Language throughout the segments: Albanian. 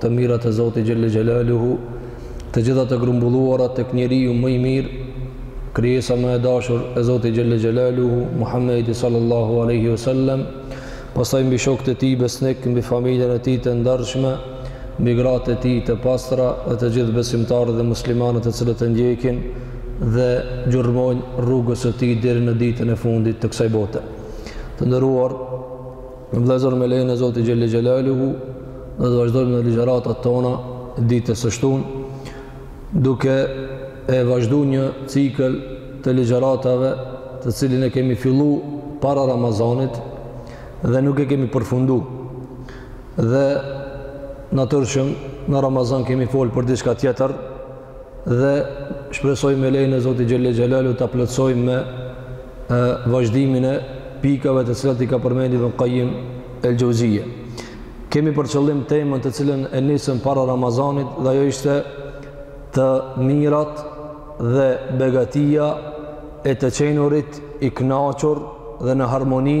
të mirat e Zotit xhelle xhelaluhu, të gjitha të grumbulluara tek njeriu më i mirë, krijesa më e dashur e Zotit xhelle xhelaluhu, Muhammedi sallallahu aleyhi ve sellem, pastaj mbi shokët e tij besnikë, mbi familjen e tij të ndershme, mbi gratë e tij të pastra dhe të gjithë besimtarët dhe muslimanët të cilët e ndjekin dhe gjurmojnë rrugës së tij deri në ditën e fundit të kësaj bote. Të nderuar, Vëllezër me lejen e Zotit xhelle xhelaluhu dhe dhe vazhdojmë në ligjeratat tona ditës së shtunë duke e vazhdu një cikël të ligjeratave të cilin e kemi fillu para Ramazanit dhe nuk e kemi përfundu dhe natyrshëm në Ramazan kemi folë për diçka tjetër dhe shpresoj me lejen e Zotit xhelle xhelaluhu ta plotësojmë me e, vazhdimin e pikave të cilat i ka përmend Ibn Kajim el Xheuzije. Kemi për qëllim temën të cilën e nisëm para Ramazanit dhe ajo ishte të mirat dhe begatia e të qenurit i kënaqur dhe në harmoni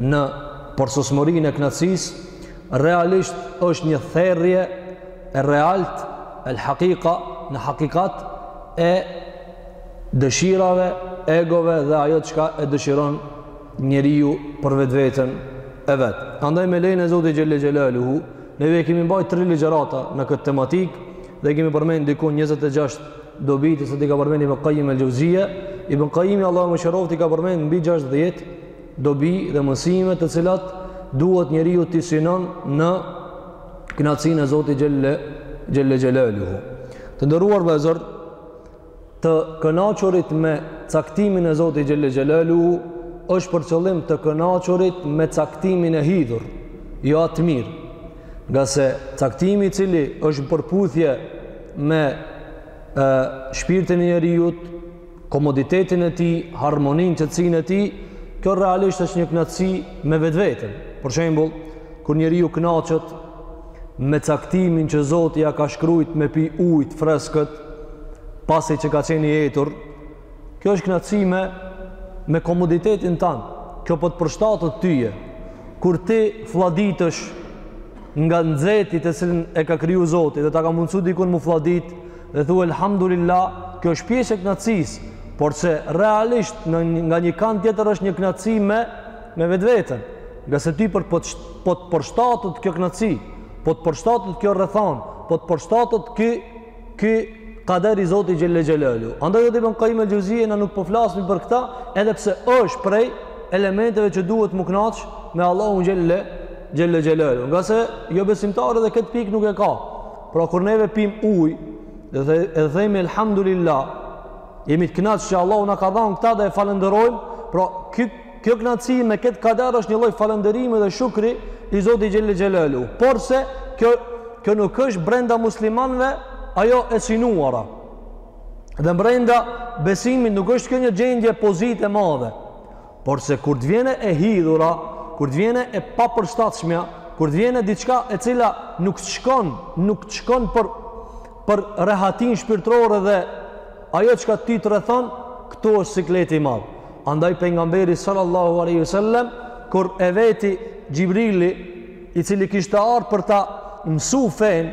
në përsosmërinë e kënaqësisë realisht është një therje e realtë el hakika në hakikat e dëshirave egove dhe ajo çka e dëshiron njeriu për vetveten e vet andaj me lejen e Zotit xhelle xhelaluhu neve kemi mbaj tri ligjerata në këtë tematikë dhe kemi përmend dikun 26 dobi të cilat i ka përmend Ibn Kajim el Xheuzije Ibn Kajimi Allahu e mëshiroftë i ka përmend mbi 60 dobi dhe mësime të cilat duhet njeriu t'i synojë në kënaqësinë e Zotit xhelle xhelaluhu. Të nderuar vëllezër, të kënaqurit me caktimin e Zotit xhelle xhelaluhu është për qëllim të kënaqurit me caktimin e hidhur, jo atë të mirë. Ngase caktimi i cili është përputhje me e, shpirtin e njeriut, komoditetin e tij, harmoninë, qetësinë e tij, kjo realisht është një kënaqësi me vetveten. Për shembull, kur njeriu kënaqet me caktimin që Zoti ia ka shkruajt me pi ujë të freskët, pasi që ka qenë i etur, kjo është kënaqësi me me komoditetin tënd. Kjo po të përshtatet tyje. Kur ti flladitesh nga nxehti të cilën e ka kriju Zoti dhe ta ka mundsu dikun m'u flladit, dhe thua elhamdulillah kjo është pjesë e kënaqësisë por se realisht në një, nga një kënd tjetër është një kënaqësi me me vetveten ngase ty për po të po të përshtatet kjo kënaqësi po të përshtatet kjo rrethanë po të përshtatet ky ky kader i Zotit xhelle xhelalu andaj thotë Ibn Kajim el Xheuzije na nuk po flasim për këtë edhe pse është prej elementeve që duhet m'u knaq me Allahun xhelle xhelalu ngase jobesimtari edhe këtë pikë nuk e ka Pra kur ne e pimë ujë dhe e themi elhamdulillah, jemi të knaqur që Allahu na ka dhanë këta dhe e falënderojmë, pra kjo, kjo knaqësi me këtë kader është një lloj falënderimi dhe shukri i Zotit xhelle xhelalu. Porse kjo, kjo nuk është brenda muslimanve ajo e synuara. Dhe brenda besimit nuk është kjo një gjendje pozitë e madhe. Porse kur të vjen e hidhura, kur të vjen e papërshtatshmja, kur të vjen diçka e cila nuk të shkon, nuk të shkon për për rehatinë shpirtërore dhe ajo çka ti të rrethon, këtu është sikleti i madh. Andaj pejgamberi sallallahu alaihi wasallam kur e veti Xhibrili i cili kishte ardh për ta mësu fenë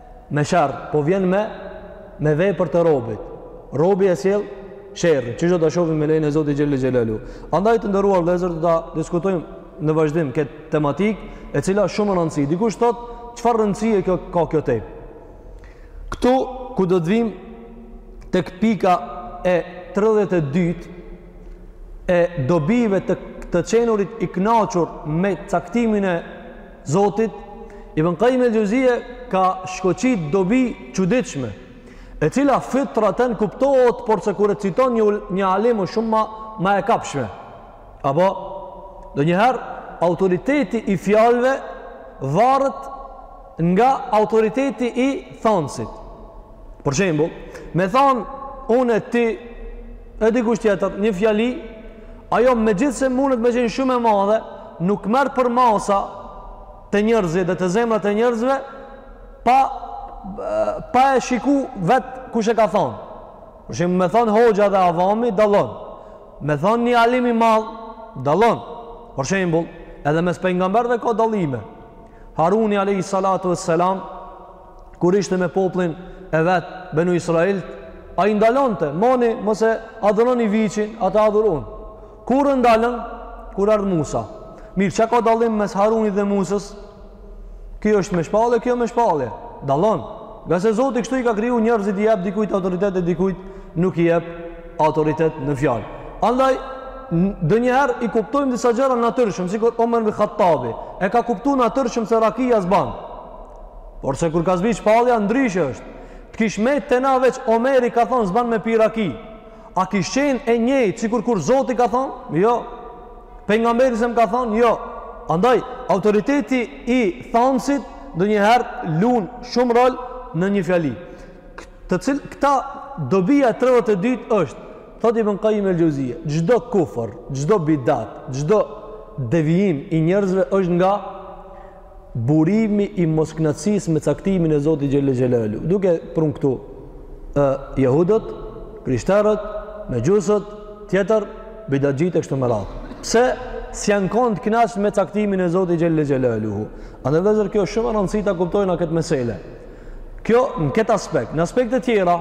me sherr, po vjen me me vepër të robit. Robi e sjell sherrin, qysh do ta shohim me lejen e Zotit xhelle xhelalu. Andaj të nderuar vëllezër, do ta diskutojmë në vazhdim këtë tematikë, e cila është shumë e rëndësishme. Dikush thotë, çfarë rëndësie kjo ka kjo temë? Këtu ku do të vijmë tek pika e 32 e dobive të të qenurit i kënaqur me caktimin e Zotit, Ibn Kajim el-Xheuzije ka shkoqit dobi të çuditshme, e cila fitraten kuptohet, porse kur e citon një një alim është shumë ma ma e kapshme. Apo ndonjëherë autoriteti i fjalëve varet nga autoriteti i thanësit. Për shembull, me thanë unë e ti e dikush tjetër një fjali, ajo megjithëse mundet me qenë shumë e madhe, nuk merr përmasa te njerëzit dhe te zemrat e njerëzve pa pa e shiku vetë kush e ka thanë. Për shembull, me thanë hoxha dhe avami dallon. Me thanë një alim i madh dallon. Për shembull, edhe mes pejgamberëve ka dallime. Haruni alayhi salatu wassalam kur ishte me popullin e vet Benu Israil, ai ndalonte, mani mos e adhuroni viçin, ata adhurun. Kur e ndalën, kur erdh Musa. Mirë, çka ka dallim mes Harunit dhe Musës? Ky asht me shpallje, ky me shpallje. Dallon. Ngase Zoti kështu i ka kriju njërzit i jep dikujt autoritet e dikujt nuk i jep autoritet në fjalë. Andaj, ndonjëherë i kuptojmë disa gjëra natyrshëm, sikur Omer bin Hatabi, e ka kuptu natyrshëm se rakia s'ban. Porse kur ka zbrit shpallja, ndryshe është. Të kishte me thanë veç Omeri ka thonë s'ban me pi raki. A kish qenë e njëjtë, sikur kur Zoti ka thonë? Jo. Pejgamberi a.s. ka thonë? Jo. Andaj, autoriteti i thanësit ndonjëherë lun shumë rol në një fjali. Te cila, këta dobia 32 është, thot Ibn Kajjim el-Xhevzije, çdo kufër, çdo bidat, çdo devijim i njerëzve është nga burimi i moskënaqësisë me caktimin e Zotit xhelle xhelaluhu duke prun këtu ë jehudët krishterët mexhusët tjetër bidatxhitë e kështu me radhë pse s'janë kon të kënaqur me caktimin e Zotit xhelle xhelaluhu andaj vëllezër kjo shumë e rëndësishme ta kuptojna këtë mesele kjo në këtë aspekt në aspekte të tjera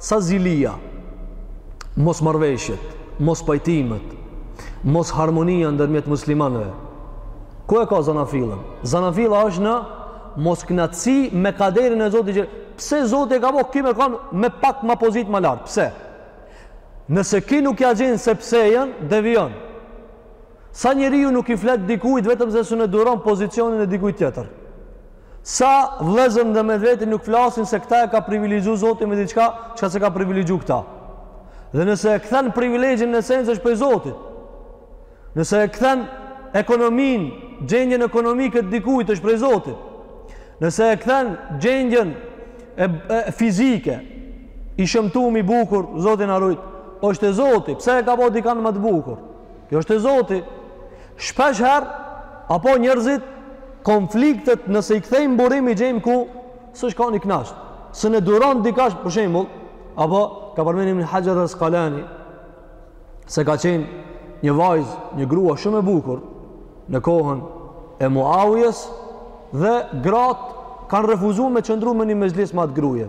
Sa zilia, mosmarrëveshjet, mospajtimet, mosharmonia ndërmjet muslimanëve. Ku e ka zanafillën? Zanafilla është në moskënaqësi me kaderin e Zotit xhelle pse Zoti e ka bo ky me kon me pak ma pozitë ma lart. Pse? Nëse ky nuk ia gjen se psejen, devijon. Sa njeriu nuk i flet dikujt vetëm se s'un e duron pozicionin e dikujt tjetër. Sa vëllezër ndërmjet veti nuk flasin se këta e ka privilegju Zoti me diçka, çka s'e ka privilegju këta. Dhe nëse e kthen privilegjin në esencë është prej Zotit. Nëse e kthen ekonominë, gjendjen ekonomike të dikujt është prej Zotit. Nëse e kthen gjendjen e, e fizike i shëmtum i bukur, Zoti na rujt, është e Zotit. Pse e ka bo dikan ma të bukur? Kjo është e Zotit. Shpeshherë, apo njerëzit, konfliktet nëse i kthejmë në burim i gjejmë ku s'është kan i knaqt. S'un e duron dikash, për shembull, apo ka përmen Ibn Haxher el-Askalani, se ka qenë një vajzë, një grua shumë e bukur në kohën e Muavijes dhe gratë kanë refuzu me qëndru me një mexhlis me at gruje.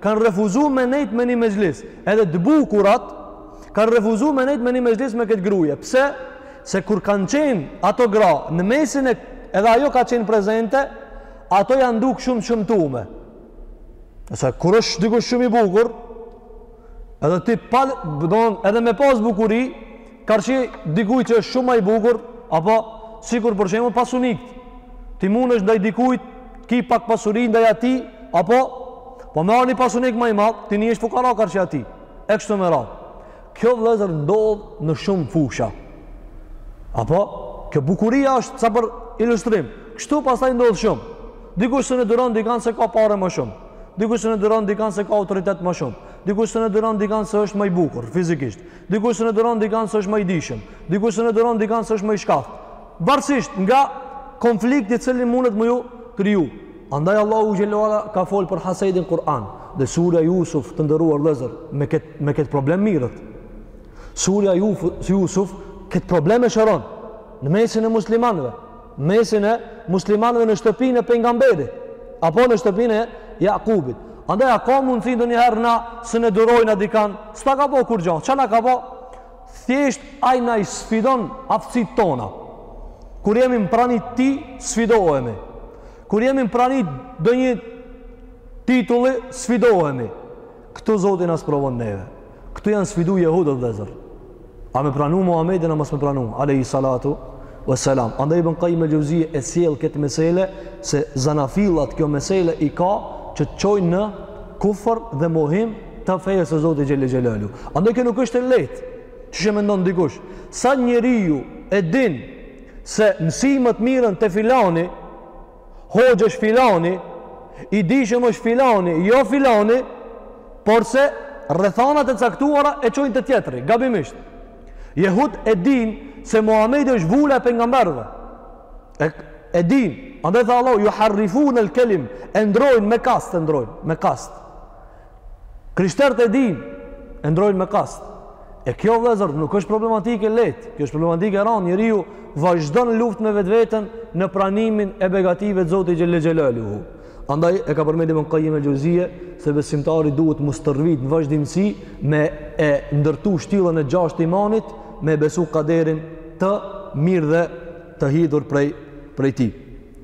Kan refuzu me nejt me një mexhlis. Edhe të bukurat kan refuzu me nejt me një mexhlis me këtë gruje. Pse? Se kur kanë qenë ato gra në mesin e edhe ajo ka qenë prezente, ato janë duk shumë të shëmtume. Se kur është dikush shumë i bukur, edhe ti pa çka edhe me pas bukuri, Karshi dikujt që është shumë ma i bukur, apo sikur për shembull pasaniku. Ti mundesh ndaj dikujt, ki pak pasuri ndaj ati, apo po me ni pasanik ma i madh, ti nihesh fukara karshi ati. E kështu me radhë. Kjo vëllezër ndodh në shumë fusha. Apo kjo bukuria është sa për ilustrim. Kështu pastaj ndodh shumë. Dikush s'un e duron dikan se ka pare ma shumë. Dikush s'un e duron dikan se ka autoritet ma shumë. Dikush s'un e duron dikan se është ma i bukur fizikisht. Dikush s'un e duron dikan se është ma i dishëm. Dikush s'un e duron dikan se është ma i shkatht. Varsisht nga konflikti i cili mundet me ju kriju. Andaj Allahu xhele ve ala ka folë për hasedin n'Kur'an. Dhe surja Jusuf të nderuar vëllezër me këtë me këtë problem mirret. Surja Jusuf këtë problem e shëron në mesin e muslimanëve. mesin e muslimanëve në shtëpinë e pejgamberit apo në shtëpinë e Jakubit. Andaj a ka mundësi ndonjëherë na s'un e durojna dikan, s'ta ka bo kurgjo. Ça na ka bo? Thjesht ai na i sfidon aftësitë tona. Kur jemi në prani të tij, sfidohemi. Kur jemi në prani ndonjë titulli, sfidohemi. Këtu Zoti na sprovon neve. Këtu janë sfidu jehudët vëllezër. A me pranu Muhammedin a mos me pranu? Alejhi salatu ve selam. Andaj Ibn Kajim el-Xheuzije e sjell këtë mesele se zanafillat kjo mesele i ka që të çojnë në kufër dhe mohim të fejës së Zotit xhele xhelaluhu. Andaj kjo nuk është e lehtë qysh e mendon dikush. Sa njeriu e din se mësimet mirren te filani hoxhë është filani, i dishëm është filani, jo filani, porse rrethanat e caktuara e çojnë te tjetri, gabimisht. Jehudët e din se Muhamedi është vula e pejgamberëve. E, e din, andaj tha Allahu juharrifunel kelim, e ndrojnë me kast, e ndrojnë me kast. Krishterët e dinë, e ndrojnë me kast. E kjo vëllazër nuk është problematikë e lehtë, kjo është problematikë e ranë, njeriu vazhdon luftë me vetveten në pranimin e begative të Zotit xhel xhelaluhu. Andaj e ka përmend Ibn Kajim el-Xheuzije se besimtari duhet m'u stërvit në vazhdimësi me e ndërtu shtyllën e gjashtë të imanit, me besu kaderin të mirë dhe të hidhur prej prej tij.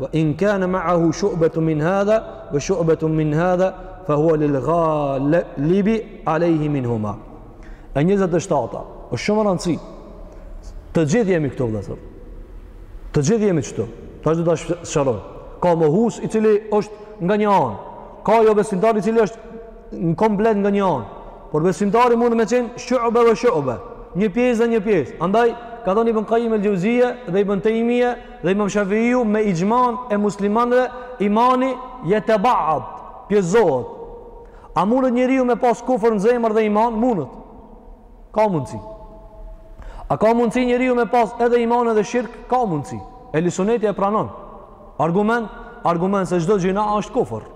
Wa in kana ma'ahu shu'batun min hadha wa shu'batun min hadha fa huwa lil ghalibi alayhi minhuma. E 27-a, është shumë rëndësi. Të gjithë jemi këtu, vëllazër. Të gjithë jemi qëtu. Tash do ta sqaroj. Ka mohues i cili është nga një anë. Ka jo besimtar i cili është në komplet nga një anë. Por besimtari mund me qenë shube ve shube. Një pjesë dhe një pjesë. Andaj, ka thonë Ibn Kajim el-Xheuzije dhe Ibn Tejmije Dhe Imam Shafi'iu me ixhman e muslimanëve imani yateba'ad, pjesëzohet. A mundet njeriu me pas kufër në zemër dhe iman? Mundet. Ka mundësi. A ka mundësi njeriu me pas edhe iman edhe shirk? Ka mundësi. Ehli Sunneti e pranon. Argument, argument se çdo gjynah është kufër.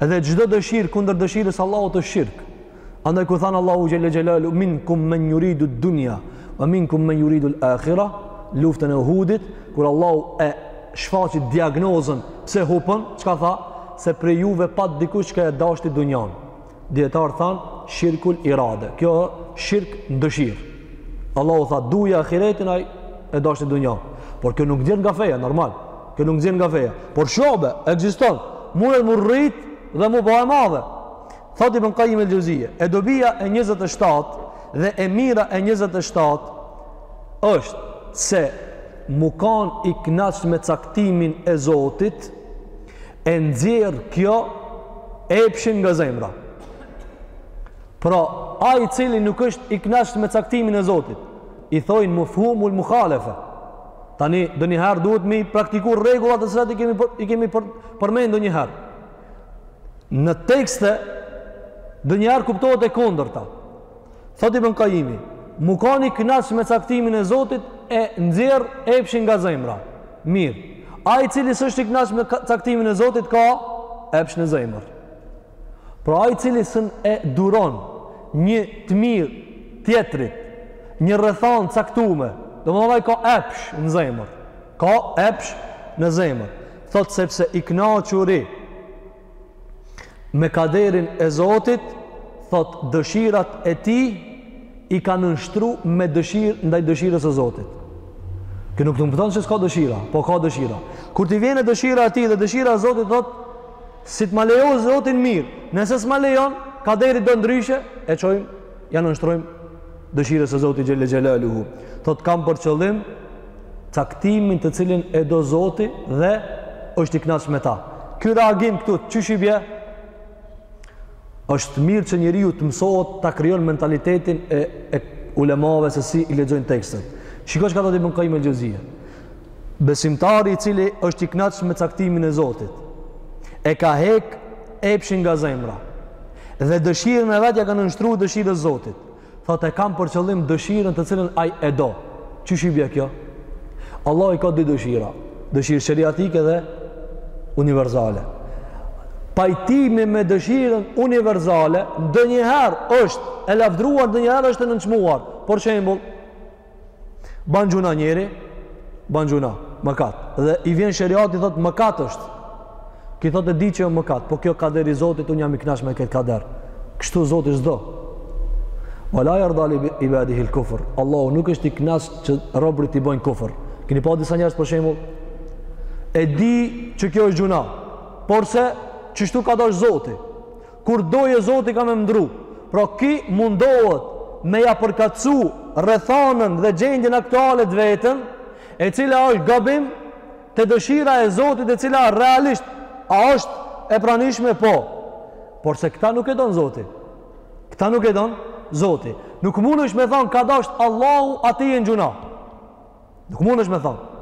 Edhe çdo dëshirë kundër dëshirës së Allahut është shirk. Andaj ka than Allahu xhel xhelaluhu min kum men yuridu dunya wa min kum men yuridu al-akhira, në luftën e Uhudit, kur Allahu e shfaqi diagnozën pse hupën, çka tha? Se prej juve pat dikush që e dashti dunjan. Dijetarët thanë shirkul irade. Kjo është shirk në dëshirë. Allahu tha duja ahiretin ai e dashti dunjanë. Por kjo nuk nxjerr nga feja normal. Kjo nuk nxjerr nga feja. Por shubhe ekziston. Mundet mu rrit dhe mu bë e madhe. Thotë Ibn Kajim el-Xhevzije, dobia e 27 dhe e mira e 27 është se mu kanë i kënaqur me caktimin e Zotit e nxjerr kjo epshin nga zemra. Pra, ai i cili nuk është i knaqt me caktimin e Zotit, i thojnë mefhumul muhalefe. Tani, ndonjëherë duhet me i praktiku rregullat të cilat i kemi, për, i kemi për, përmend ndonjëherë. Në tekste, ndonjëherë kuptohet e kundërta. Thotë Ibn Kajimi, mu kanë i knaqë me caktimin e Zotit e nxjerr epshin nga zemra. Mirë, ai i cili s'është i knaqë me caktimin e Zotit ka epsh në zemër. Pra ai i cili s'e duron një të mirë tjetrit, një rrethanë të caktume, domethënë ai ka epsh në zemër. Ka epsh në zemër. Thotë sepse i knaquri me kaderin e Zotit, thotë dëshirat e tij i ka nënshtru me dëshir ndaj dëshirës e Zotit. Kjo nuk do të thotë se s'ka dëshira, po ka dëshira. Kur t'i vjen dëshira e tij dhe dëshira e Zotit, thotë, si të ma lejo Zotin mirë, nëse s'ma lejon, kaderit do ndryshe, e çojmë, ja nënshtrojmë dëshirës së Zotit xhele xhelaluhu. Thotë, kam për qëllim, caktimin të cilin e do Zoti dhe është i kënaqur me ta. Ky reagim këtu qysh i bie? Është mirë që njeriu të mësohet ta krijon mentalitetin e, e ulemave se si i lexojnë tekstet. Shiko çka thotë Ibn Kajim el-Xhevzije. Besimtari i cili është i kënaqur me caktimin e Zotit e ka hek epshin nga zemra dhe dëshirën e vet ja ka nënshtru dëshirës Zotit. Thotë e kam për qëllim dëshirën të cilën ai e do. Qysh i bie kjo? Allahu i ka dy dëshira, dëshirë sheriatike dhe universale. Pajtimi me dëshirën universale, ndonjëherë është e lavdëruar, ndonjëherë është e nënçmuar. Për shembull, Ban gjynah njeri, ban gjynah, mëkat. Dhe i vjen sheriati, i thotë, mëkat është. Ky thotë e di që është mëkat, po kjo kader i Zotit, unë jam i knaq me këtë kader. Kështu Zoti s'do. Ve la jerda li ibadihil kufr. Allahu nuk është i knaq që robtë e tij bojnë kufr. Kini pa disa njerëz për shembull? E di që kjo është gjynah, porse, qështu ka dasht Zoti. Kur dojë Zoti ka me m'ndrru. Pra ky mundohet me ja përkatësu rrethanën dhe gjendjen aktuale të veten, e cila është gabim te dëshira e Zotit e cila realisht a është e pranishme po. Porse këta nuk e don Zoti. Këta nuk e don Zoti. Nuk mundesh me thonë ka dashtë Allahu a ti je në gjynah. Nuk mundesh me thonë.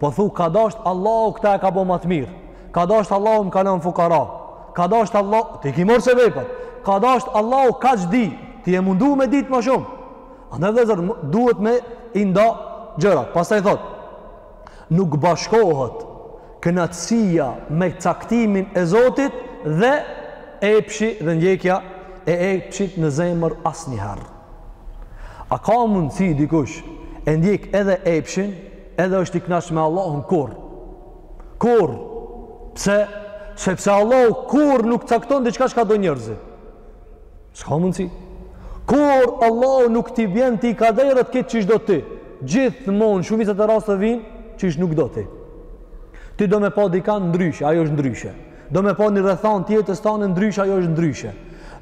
Po thu, ka dasht Allahu këta e ka bo ma të mirë. Ka dasht Allahu më ka lënë fukara. Ka dasht Allahu... Ti ki marrë sebepet. Ka dasht Allahu kaq di. Ti je mundu me ditë më shumë. Andaj vëllezër, duhet me i nda gjërat. Pastaj thotë, nuk bashkohet kënaqësia me caktimin e Zotit dhe epshi dhe ndjekja e epshit në zemër asnjëherë. A ka mundësi dikush e ndjek edhe epshin, edhe është i kënaqur me Allahun? Kurrë. Kurrë. Pse? Sepse Allahu kurrë nuk cakton diçka çka do njerëzit. S'ka mundësi. Kurrë Allahu nuk t'i bjen ty kaderat krejt qysh do ti. Gjithmonë shumicat e rasteve vijnë qysh nuk do ti. Ti do me pa dikan ndryshe, ajo është ndryshe. Do me pa një rrethanë tjetër tane ndryshe ajo është ndryshe.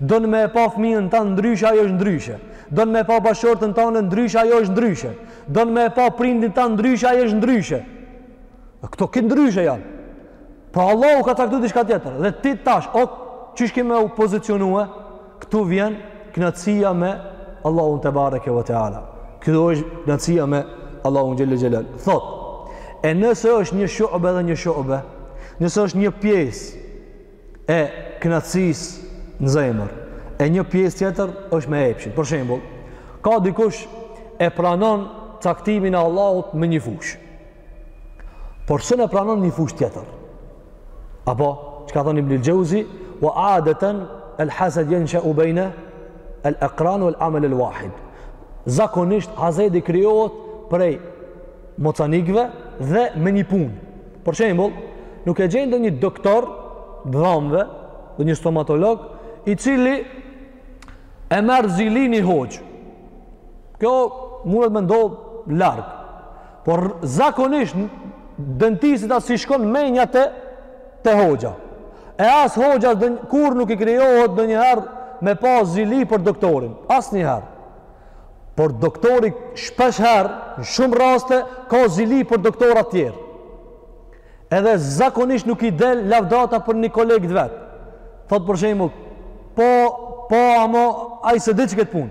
Do me e pa fëmijën tanë ndryshe ajo është ndryshe. Do me e pa bashkëshorten tanë ndryshe ajo është ndryshe. Do me e pa prindin tanë ndryshe ajo është ndryshe. Këto krejt ndryshe janë. Pra Allahu ka caktu diçka tjetër. Dhe ti tash, o, qysh ki me u pozicionue? Këtu vjen knaqësia me Allahun tebareke ve teala. Këtu është knaqësia me Allahun xhele xhelal. Thot, e nëse është një shu'be dhe një shu'be, nëse është një pjesë e knaqësisë në zemër, e një pjesë tjetër është me epshin. Për shembull, ka dikush e pranon caktimin e Allahut me një fushë. Por s'e pranon një fushë tjetër. Apo, që ka thonë Ibn Xheuzi, wa adeten el hased jensheu bejne el ekran wel amel el wahid. Zakonisht, hasedi krijohet prej mocanikve dhe me një punë. Për shembull, nuk e gjen ndonjë doktor dhamve ndonjë stomatolog i cili e merr zili një hoxhë. Kjo mundet me ndodhë larg. Por zakonisht dentistit as s'i shkon menja te te hoxha. E as hoxha kurrë nuk i krijohet ndonjëherë me pas zili për doktorin, asnjëherë. Por doktori shpesh herë, në shumë raste ka zili për doktora të tjerë. Edhe zakonisht nuk i del lavdata për një koleg të vet. Thot për shembull, po po amo ai s'e di hiç këtë punë.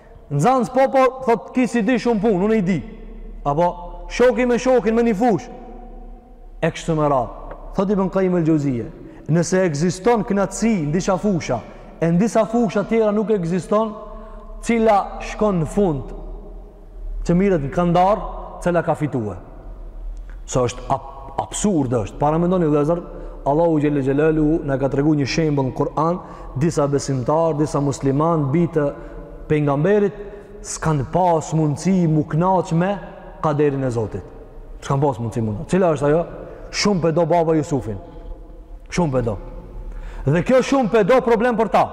Nxansi po po thot ti s'i di shumë punë, unë i di. Apo shoki me shokin në një fush. E kështu me radhë. Thot Ibn Kajim el Xhevzije. Nëse ekziston kënaqësi në disa fusha, e në disa fusha tjera nuk ekziston, cila shkon në fund, që miret në kandar, cila ka fitue. Se është absurd është. Para mendoni vëllazër, Allahu xhelle xhelalu na ka tregu një shembull në Kur'an disa besimtarë, disa musliman, bij të pejgamberit, s'kanë pas mundësi mu knaqë me kaderin e Zotit. S'kanë pas mundësi mu knaqë. Cila është ajo? Shumë pe do baba Jusufin. Shumë pe do. Dhe kjo shumë pe do problem për ta.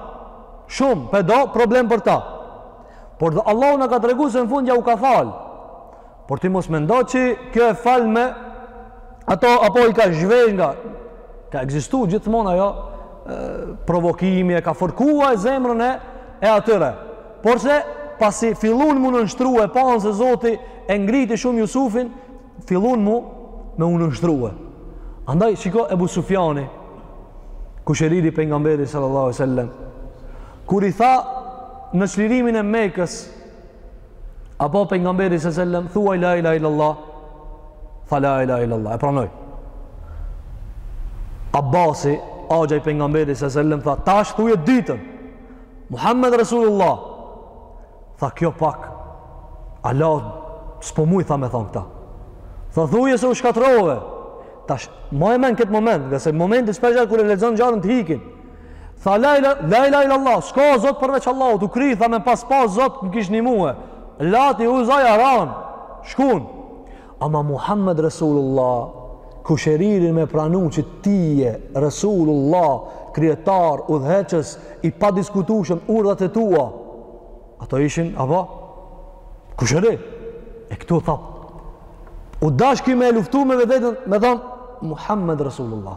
Shumë pe do problem për ta. Por dhe Allahu na ka tregu se në fundja u ka falë. Por ti mos mendo që kjo e falme ato apo i ka zhvesh nga ka ekzistu gjithmonë ajo provokimi e ka fërkue zemrën e e atyre. Porse pasi fillun mu nënshtru e panë se Zoti e ngriti shumë Jusufin, fillun mu me u nënshtrue. Andaj shiko Ebu Sufjani, kushëriri Pejgamberit sallallahu alejhi ve sellem, kur i tha në çlirimin e Mekës, Apo Pejgamberi se sellem, thuaj la ilahe illallah, tha la ilahe illallah, e pranoj. Abasi, axha i Pejgamberit se sellem, tha tash thuje të dytën, Muhammed Resulullah, tha kjo pak hala s'po muj tha me thonë këta. Tha thuje se u shkatrrove, tash, ma e merr këtë moment, ngase moment special kur e lexon ngjarjen të hikin, Tha la ila la ilahe illallah, s'ka zot përveç Allahut, u kry tha me pas pas zot më kish ndihmue. Lati, Uzaja ranë. Shkun. Ama Muhammed Resulullah kushëririn me pranu që ti je Resulullah kryetar udhëheqës i padiskutueshëm urdhat e tua. Ato ishin apo kushëri. E këtu tha u dashka me luftu me vetveten me thon Muhammed Resulullah.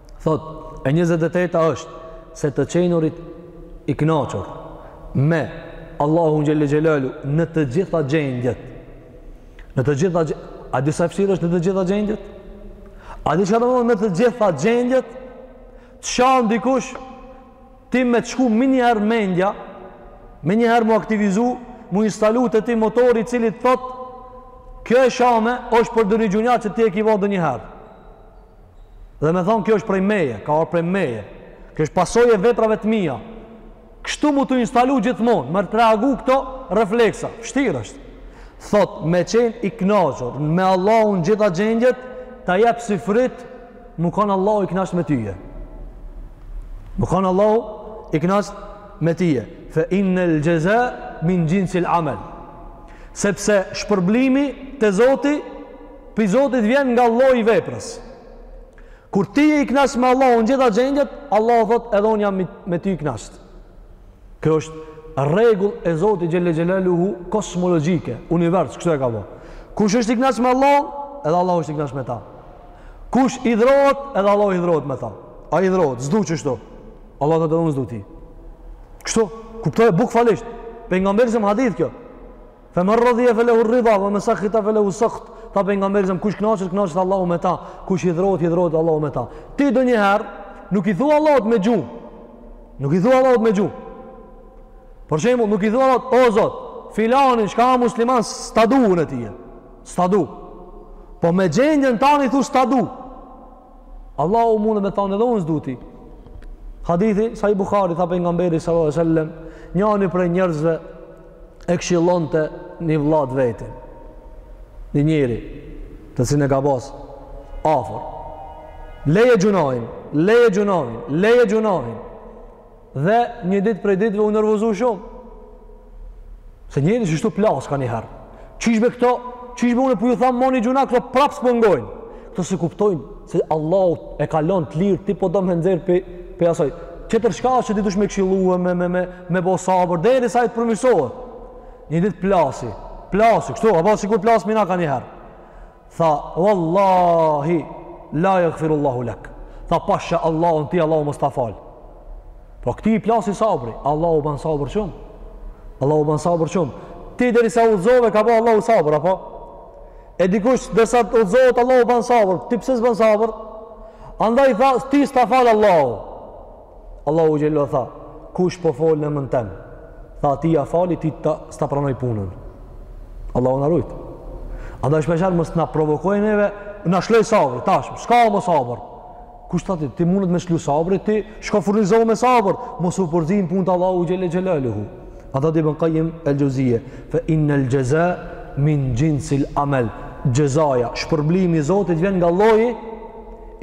Thot, e 28-ta është se të qenurit i kënaqur me Allahun xhelle xhelalu në të gjitha gjendjet. Në të gjitha gjendjet. A di sa vështirë është në të gjitha gjendjet? A di çfarë do të thotë në të gjitha gjendjet? Të shan dikush ti me t'shku menjëherë mendja, menjëherë m'u aktivizu, m'u instalu te ti motori i cili thot kjo e shame është për do një gjynah që ti e ke bo ndonjëherë. Dhe me thonë kjo është prej meje, ka ardh prej meje. Kjo është pasojë e veprave të mia. Kështu mu t'u instalu gjithmonë, me të reagu këto refleksa. Vshtirë është. Thot, me qenë i knaqur, me Allahun n'gjitha gjendjet, ta jep si fryt, mu kanë Allahu i knaqt me tyje. Mu kanë Allahu i knaqt me tyje. Fe innel xheza min xhinsil amel. Sepse shpërblimi te Zoti, Pi Zotit vjen nga lloji i veprës. Kur ti je i knaqt me Allahun në gjitha gjendjet, Allahu thot edhe un jam me ty i knaqt. Kjo është rregull e Zotit xhelle xhelaluhu kosmologjike, univers, kështu e ka bo. Kush është i knaqt me Allahun, edhe Allahu është i knaqt me ta. Kush hidhrohet, edhe Allahu hidhrohet me ta. Ai hidhrohet, s'du qështu. Allahu thot edhe un s'du ty. Kështu, kuptoje bukvalisht. Pejgamberi alejhi selam hadith kjo. Fe men radije felehu rrida ve men sehita felehu saht. Tha Pejgamberi alejhi selam kush kënaqet, kënaqet Allahu me ta, kush hidhrohet, hidhrohet Allahu me ta. Ti donjëherë nuk i thua Allahut me gjuhë. Nuk i thua Allahut me gjuhë. Për shembull, nuk i thua Allahut o Zot, filanin çka a musliman s'ta du un tyje. S'ta du. Po me gjendjen tane i thu s'ta du. Allahu mundet me thanë edhe unë s'du ty. Hadithi, Sahih Buhari, tha Pejgamberi sallallahu alaihi wasallam, njani prej njerëzve e këshillonte një vëlla t'vetin. Një njeri, të cilin e ka pas afër. Leje gjynahin, leje gjynahin, leje gjynahin. Dhe një ditë prej ditëve u nervozu shumë. Se njeri qështu plas kanjëherë. Qysh be këto, qysh be unë po ju tham mos boni gjynah, këto prapë s'po ngojnë. Këto s'e kuptojnë, se Allahu e ka lon të lirë, ti po do me e nxerr pi, pi asoj. Tjetër shka që ti dush me këshillue, me, me, me, me bo sabër, derisa ai të përmirësohet. Një ditë plasi, plasi, kështu, apo sikur plas mina kanjëherë. Tha, Wallahi, la jagfirullahu lek. Tha, pasha Allahun, ty Allahu mo s'ta falë. Po këtij i plasi sabri, Allahu ban sabër shumë. Allahu ban sabër shumë. Ti derisa u udhëzove, ka ba Allahu sabër, apo? E dikush, derisa udhëzohet, Allahu ban sabër. Ti pse s'ban sabër? Andaj tha, ty s'ta falë Allahu. Allahu xhelle tha, kush po fol në emën tem, tha atij ja fali, ty s'ta pranoj punën. Allahu na rujtë. Andaj shpeshherë mos na provokojnë neve, na shloj sabri, tash, s'ka mo sabër. Kush tha ti, ti mundet me shlu sabri, ti shko furnizohu me sabër, mos u përzi n'punët e Allahut xhelle xhelaluhu. Andaj thot Ibn Kajim el Xhevzije, fe innel xheza min xhinsil amel, xhezaja, shpërblimi i Zotit vjen nga lloji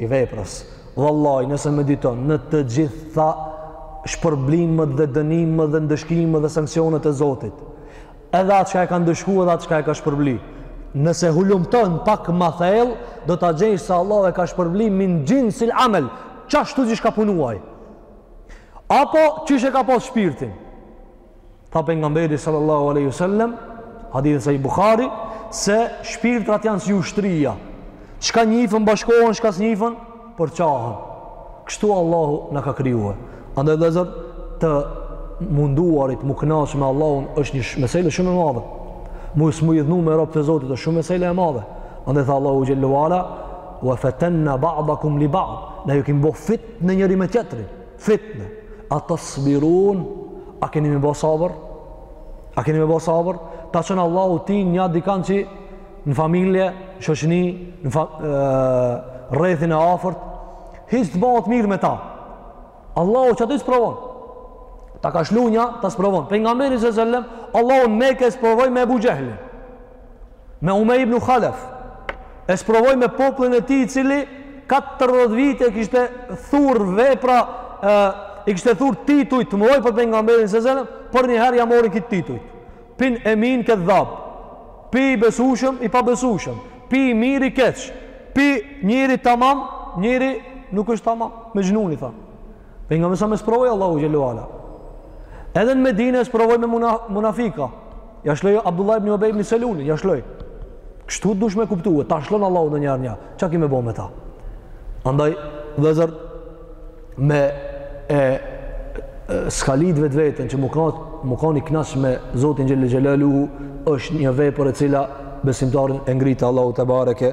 i veprës. Vallahi nëse mediton në të gjitha shpërblimet dhe dënimet dhe ndëshkimet dhe sanksionet e Zotit, edhe atë çka e ka ndëshku dhe atë çka e ka shpërbly. Nëse hulumton pak më thellë, do ta gjesh se Allahu e ka shpërbly min xhinsil amel, qashtu qysh ka punu ai. Apo qysh e ka pas shpirtin. Tha pejgamberi sallallahu alaihi wasallam, hadithi në Sahih Buhari, se shpirtrat janë si ushtria. Çka njifen bashkohen, çka s'njifen përçahen. Kështu Allahu na ka kriju. Andaj vëllazër, të munduarit mu kënaq me Allahun është një meselë shumë e madhe. Mos mu idhnu me rob të Zotit është shumë meselë e madhe. Andaj tha Allahu xhelle ve ala wa fatanna ba'dakum li ba'd. Ne ju kemi bo fitne njëri me tjetrin. Fitne. A tasbirun, a keni me bo sabër? A keni me bo sabër? Ta çon Allahu ty një dikan që në familje, shoqni, në fa, rrethin e afërt, hiç s'të bahet mirë me ta. Allahu qaty të sprovon. Ta ka shlu nja, ta sprovon. Pejgamberin sallallahu alaihi wasallam, Allahu në Meke e sprovoi me Ebu Xhehlin. me Umeje ibn Halef, e sprovoi me popullin e tij i cili 40 vite e kishte thur vepra, e, i kishte thur tituj të mëdhoj për pejgamberin sallallahu alaihi wasallam, përnjëherë ja morën këta tituj. Pi emin kedhdhab, pi i besushëm, i pabesushëm, pi i mirë i keq, pi njeri tamam, njeri nuk është tamam, mexhnun i thanë. Pejgamberin sallallahu alaihi wasallam e sprovoi Allahu xhelle ve ala. Edhe në Medine e sprovoi me muna, munafika. Ja shloi Abdullah ibn Ubej ibn Selulin, ja shloi. Kështu duhesh me e kuptu, e ta shlon Allahu ndonjëherë nja. Çka ki me bo me ta? Andaj, vllezër, me e, e skalit vetveten që mu ka, mu kan i knaq me Zotin xhelle xhelaluhu është një vepër e cila besimtarin e ngrit Allahu tebareke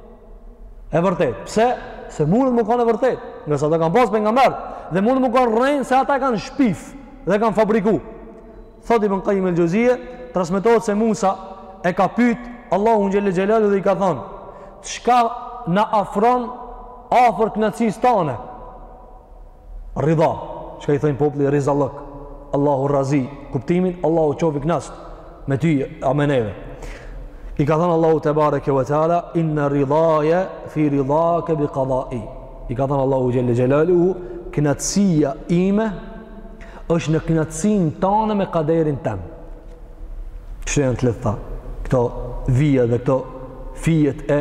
e vërtet. Pse? Se mundet mu kanë e vërtet, ngase ata kanë pas pejgamber. Dhe mundet mu kanë rrenë se ata kanë shpif dhe kanë fabriku. Thot Ibn Kajim el Xheuzije, transmetohet se Musa e ka pyt Allahun xhelle xhelaluhu dhe i ka thonë çka na afron afër kënaqësisë tane. Ridha, çka i thonë populli Rizallëk, Allahu Razi, kuptimin Allahu qoftë i kënaqur me ty a me neve. I ka thënë Allahu tebareke ve teala inna ridaya fi ridaka bi qada'i. I ka thënë Allahu xhelle xhelaluhu kënaqësia ime është në kënaqësinë tane me kaderin tem. Qëto janë të lehta, këto vija dhe këto fijet e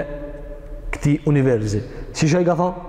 këtij universi. Si çka i ka thënë?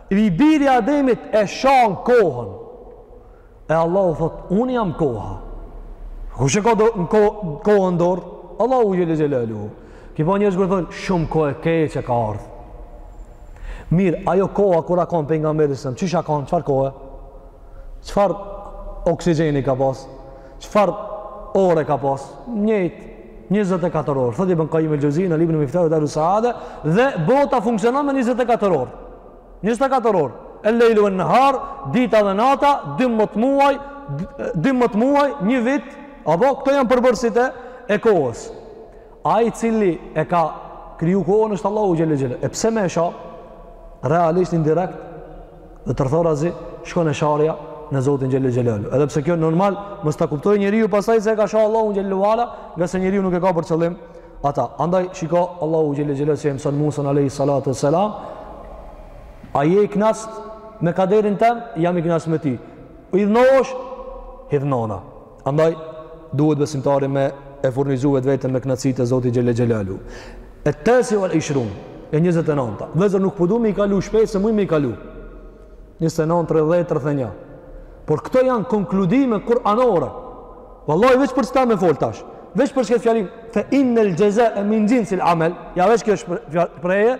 I biri i Ademit e shan kohën. E Allahu thot, unë jam koha. Kush e ka do, në ko, kohën dorë? Allahu xhele xhelaluhu. Ki pa njerëz kur thonë, shumë kohë e keqe ka ardhë. Mirë, ajo koha kur a kanë pejgamberi s.a.s., qysh a kanë, çfarë kohe? Çfarë oksigjeni ka pas? Çfarë ore ka pas? Njëjtë, 24 orë. Thotë Ibn Qayyim al-Jawziyya në librin Miftahu Darus Saada dhe bota funksionon me 24 orë. 24 orë. El-lejlu wan nahar, dita dhe nata, 12 muaj, 12 muaj, një vit, apo këto janë përbërësit e kohës. Ai i cili e ka kriju kohën është Allahu xhel xhel. E pse me e sha? Realisht indirekt dhe tërthorazi shkon sharja në Zotin xhele xhelal edhe pse kjo normal mos ta kuptojë njeriu pastaj se e ka sha Allahun xhele ue ala ngase njeriu nuk e ka për qëllim ata andaj shiko Allahu xhele xhelal që e mëson Musën alejhi salatu ue selam a je i knaqt me kaderin tem jam i knaqt me ti hidhnohesh hidhnona Andaj, duhet besimtari me e furnizu vetveten me knaqësi të Zotit xhele xhelaluhu. Et-tasiu uel ishrun, e 29-ta. Vllezër nuk po du po me i kalu shpejt, se muj me i kalu. 29, 30, 31. Por këto janë konkludime kuranore. Vallahi, veç për qëta me folë tash. Veç për qët fjalim, fe innel xhezae min xhinsil amel, ja veç kjo shprehje,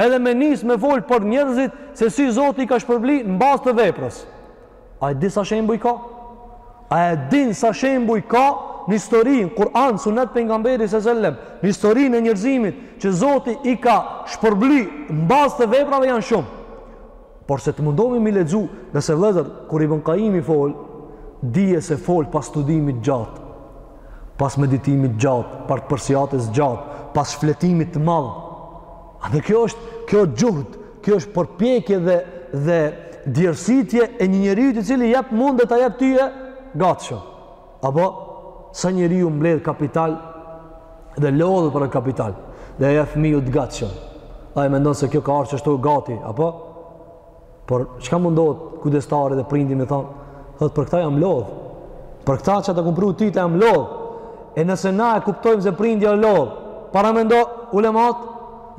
edhe me nisë me folë për njerëzit se si Zoti i ka shpërbli në bazë të veprës. A e di sa shembuj ka? A e din sa shembuj ka në historinë, Kur'an, Sunet pejgamberit sallallahu alajhi wasallam, në historinë e njerëzimit që Zoti i ka shpërbly n'bazë të veprave janë shumë. Porse të mundohemi m'i lexu, se vëllezër kur Ibn Qayyimi fol, dije se fol pas studimit gjatë, pas meditimit gjatë, pas përsiatjes gjatë, pas shfletimit të madh. Edhe kjo është, kjo është xhuhd, kjo është përpjekje dhe, dhe djersitje e një njeriu i cili jep mund dhe ta jep tyje gatshëm. Apo, sa njeriu mbledh kapital dhe lodhet për at kapital dhe e ha fmiju të gatshëm. A e mendon se kjo ka ardhë ashtu gati, apo? Por çka mundohet kujdestari dhe prindi me thonë, thot për këtë jam lodh. Për këtë që ta konsumon ti ta jam lodh. E nëse na e kuptojmë se prindi është lodh, paramendo ulemat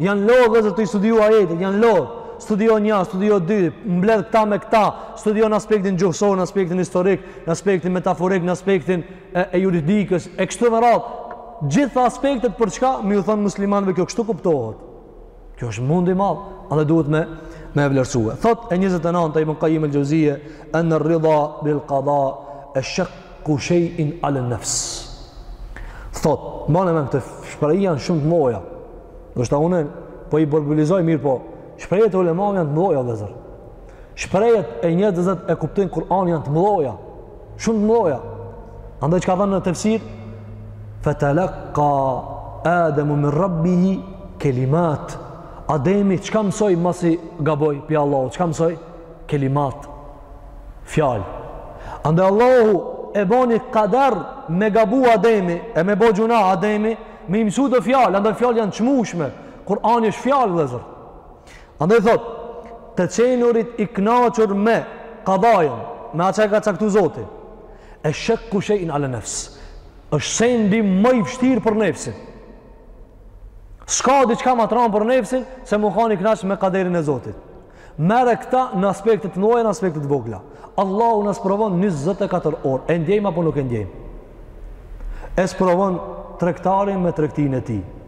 janë lodh edhe tu i studiu ajetet, janë lodh. Studio një, studio dy, mbledh këta me këta, studion në aspektin gjuhësor, në aspektin historik, në aspektin metaforik, në aspektin e, e juridikës, e kështu me radhë. Gjitha aspektet për çka, me ju thonë muslimanëve kjo kështu kuptohet. Kjo është mund i madh, edhe duhet me me e vlerësue. Thot e 29-ta, Ibn Qayyim al-Jawziyya, "An ar-ridha bil qada ashaqqu shay'in ala an-nafs." Thot, mbane mend këtë, shprehjet janë shumë të mëdha. Dhe tash unë po i borbulizoj mirë po. Shprehjet e ulemave janë të mëdha vëllazër. Shprehjet e njerëzve që e kuptojnë Kur'an janë të mëdha. Shumë të mëdha. Andaj çka thanë në tefsir? Fatalaqqa Adamu min Rabbihi kelimat. Ademi çka mësoi masi gaboi pi Allahut? Çka mësoi? Kelimat. Fjalë. Andaj Allahu e boni kader me gabu Ademi, e me bo gjynah Ademi, me i mësu do fjalë, andaj fjalë janë t'çmushme, Kur'ani është fjalë vllezër. Andaj thot, të qenurit i kënaqur me qadain, me atë çka ka caktu Zoti. Ashaqqu shay'in ala nafs. Është sendi ma i vështirë për nefsin. S'ka diçka ma t'rand për nefsin se me kanë i knaqur me qaderin e Zotit. Merre këta në aspekte të mëdha, në aspekte të vogla. Allahu na sprovon 24 orë. E ndjejmë apo nuk e ndjejmë? E sprovon tregtarin me tregtinë e tij.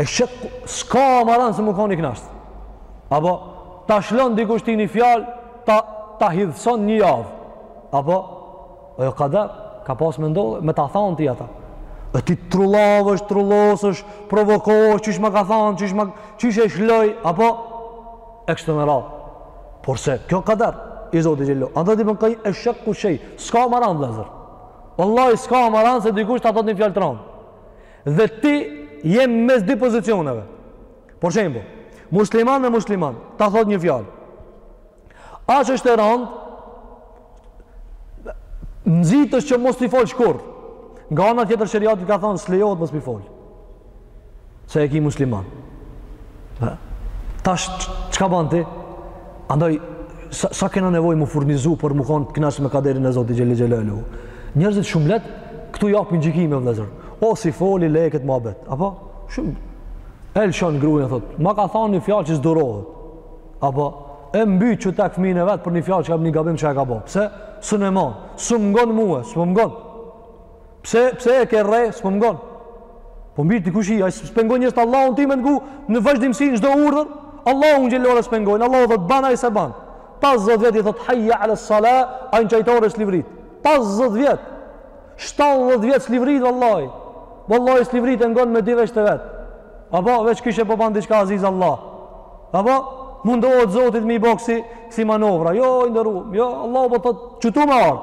Ashaqq, s'ka ma rand se me kanë i knaqt. Apo ta lshon dikush ty një fjalë, ta ta hidhson një javë. Apo ajo kader, ka pas me ndodh, me ta thanë ty ata. E ti trullavësh, trullosësh, provokohesh, qysh ma ka thanë, qysh, ma, qysh e lshoi, apo e kështu me radhë. Por pse, kjo kader, i Zotit Xhelle. Andaj i përmend ashaqqu shay', s'ka ma rand vllezër. Wallahi s'ka ma rand se dikush ta thot një fjalë t'rand. Dhe ti je mes dy pozicioneve. Për shembull, musliman me musliman, ta thot një fjalë. Aq është e randë, nxitesh që mos t'i folsh kurr, nga ana tjetër sheriati t'ka thanë, s'lejohet mos me i fol, se e ki musliman. Tash, çka ban ti? Andaj, sa, sa kena nevojë m'u furnizu për me kanë të knaqt me kaderin e Zotit Xhelle Xhelaluhu? Njerëzit shumë lehtë, këtu japin gjykime, vllezër. O, s'i foli, le e këtë muhabet. Apo? Shumë. E lshon gruen, thotë, ma ka thanë një fjalë që s'durohet. Apo? E mbyt qotek fmijën e vet për një fjalë që ka një gabim që e ka bo. Pse? Se nema. S'më ngon mue, s'më ngon. Pse, pse e ke rre, s'po m'ngon. Po bre ti kush je, ai s'po e ngon njeri Allahun ty me t'ngu në vazhdimsi në çdo urdhër. Allahu Xhelle s'po e ngon, Allahu thot ban ai s'e ban. 50 vjet i thot hayya ala sala, ai n'çajtore s'luvrit. 50 vjet. 70 vjet s'luvrit vallahi. Vallahi s'luvrit e ngon me dy vesh të vet. Apo veç kishe po ban diçka aziz Allah. Apo mundohet Zotit me i bo si si manovra. Jo, i nderum. Jo, Allahu po thot çu ti me ardh.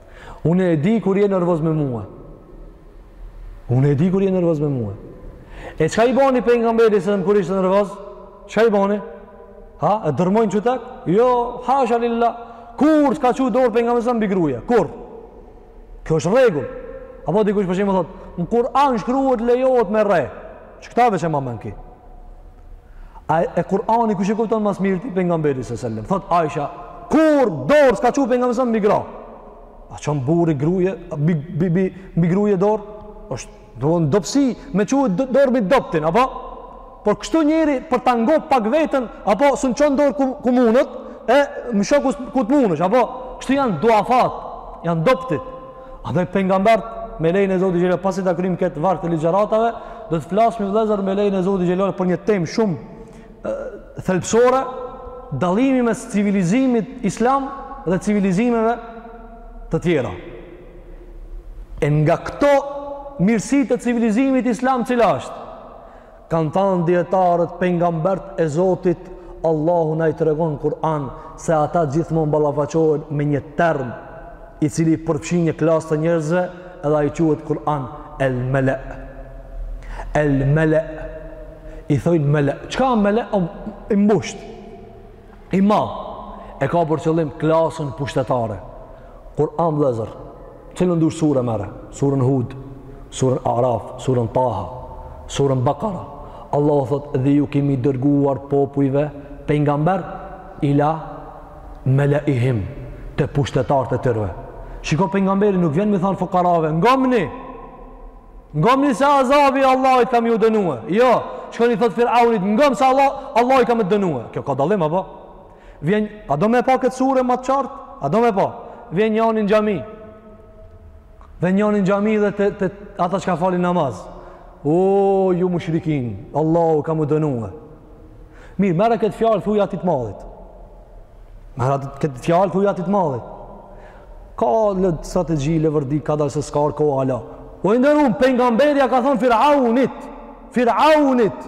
Unë e di kur je nervoz me mua. Unë e di kur je nervoz me mua. E çka i bani pengamberi selem kur ishte nervoz? Çka i bani? Ha? E dërmoj n'qytek? Jo, hasha lillah. Kurrë s'ka çu dorë pengamberi selem mbi gruje. Kurrë. Kjo është rregull. Apo dikush për shembull thot, në Kur'an shkruhet lejohet me rre. Qikëta veç e ma men ti. A e Kur'anin kush e kupton ma s'mirti pengamberi selem. Thot Aisha, kurrë dorë s'ka çu pengamberi selem mbi gra. A çon burri gruje, mbi, mbi, mbi, mbi gruje dorë? është domethënë dobësi, me çu dorë mi t'dobtin, apo? Por kështu njeri për ta ngop pak veten, apo s'un çon dorë ku, ku mundet, e mshoj ku të mundesh, apo? Kështu janë duafat, janë t'dobtit. Andaj pejgambert me lejen e Zotit Xhelal pasi ta kryjmë këtë varg të ligjëratave, do të flasim vëllezër me lejen e Zotit Xhelal për një temë shumë thelbësore, dallimi mes civilizimit islam dhe civilizimeve të tjera. E nga këto mirësi të civilizimit islam cila është? Kanë thanë dijetarët pengambert e Zotit, Allahu na i tregon n'Kur'an, se ata gjithmonë ballafaqohen me një term, i cili përfshin një klasë të njerëzve, edhe ai quhet n'Kur'an, el mele. El mele. I thojnë mele. Çka mele? O, i mbusht. I madh e ka për qëllim klasën pushtetare. N'Kur'an vëllezër, cilën dush sure merre? Surën Hud, surën Araf, surën Taha, surën Bakara. Allahu thot dhe ju kemi dërguar popujve pejgamber ila melaihim te pushtetarët e tyre. Shiko pejgamberi nuk vjen me i thon fukarave, ngomni. Ngomni se azabi i Allahut ka me ju dënue. Jo, shkon i thot Firaunit, ngom se Allah, Allahu ka me të dënue. Kjo ka dallim apo? Vjen, a do me pa këtë sure ma të qartë? A do me pa? Vjen njëri në xhami. Dhe njëri në xhami dhe te, te ata çka falin namaz. O ju mushrikin, Allahu ka me ju dënue. Mirë, merr këtë fjalë thuaj atij të madhit. Merr këtë fjalë thuaj atij të madhit. Kanë strategji, leverdi, kadalë se s'ka ardh koha ala. O i nderum, pengamberi ja ka thonë Firaunit, Firaunit,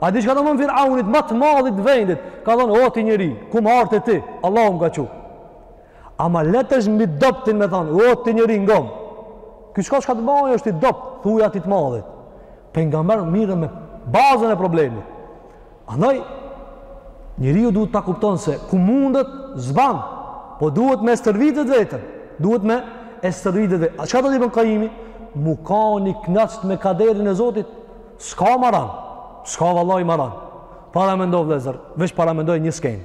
a di çka domethonë Firaunit, ma të madhit vendit, ka thonë, o ti njëri, kum ardh te ti, Allah më ka çu. Ama leht është mbi t'dobtin me thonë, o ti njëri ngom, ky çka, çka të ban, është i dobt, thuja atij të madhit. Pengambert mirren me bazën e problemit. Andaj, njeriu duhet ta kupton se ku mundet, s'ban, po duhet me e stërvitë veten, duhet me e stërvitë veten. A çka tha Ibn Kajimi? Mu kan i knaqt me kaderin e Zotit, s'ka ma ran, s'ka vallahi ma ran. Paramendo vëllezër, veç paramendoje një skenë.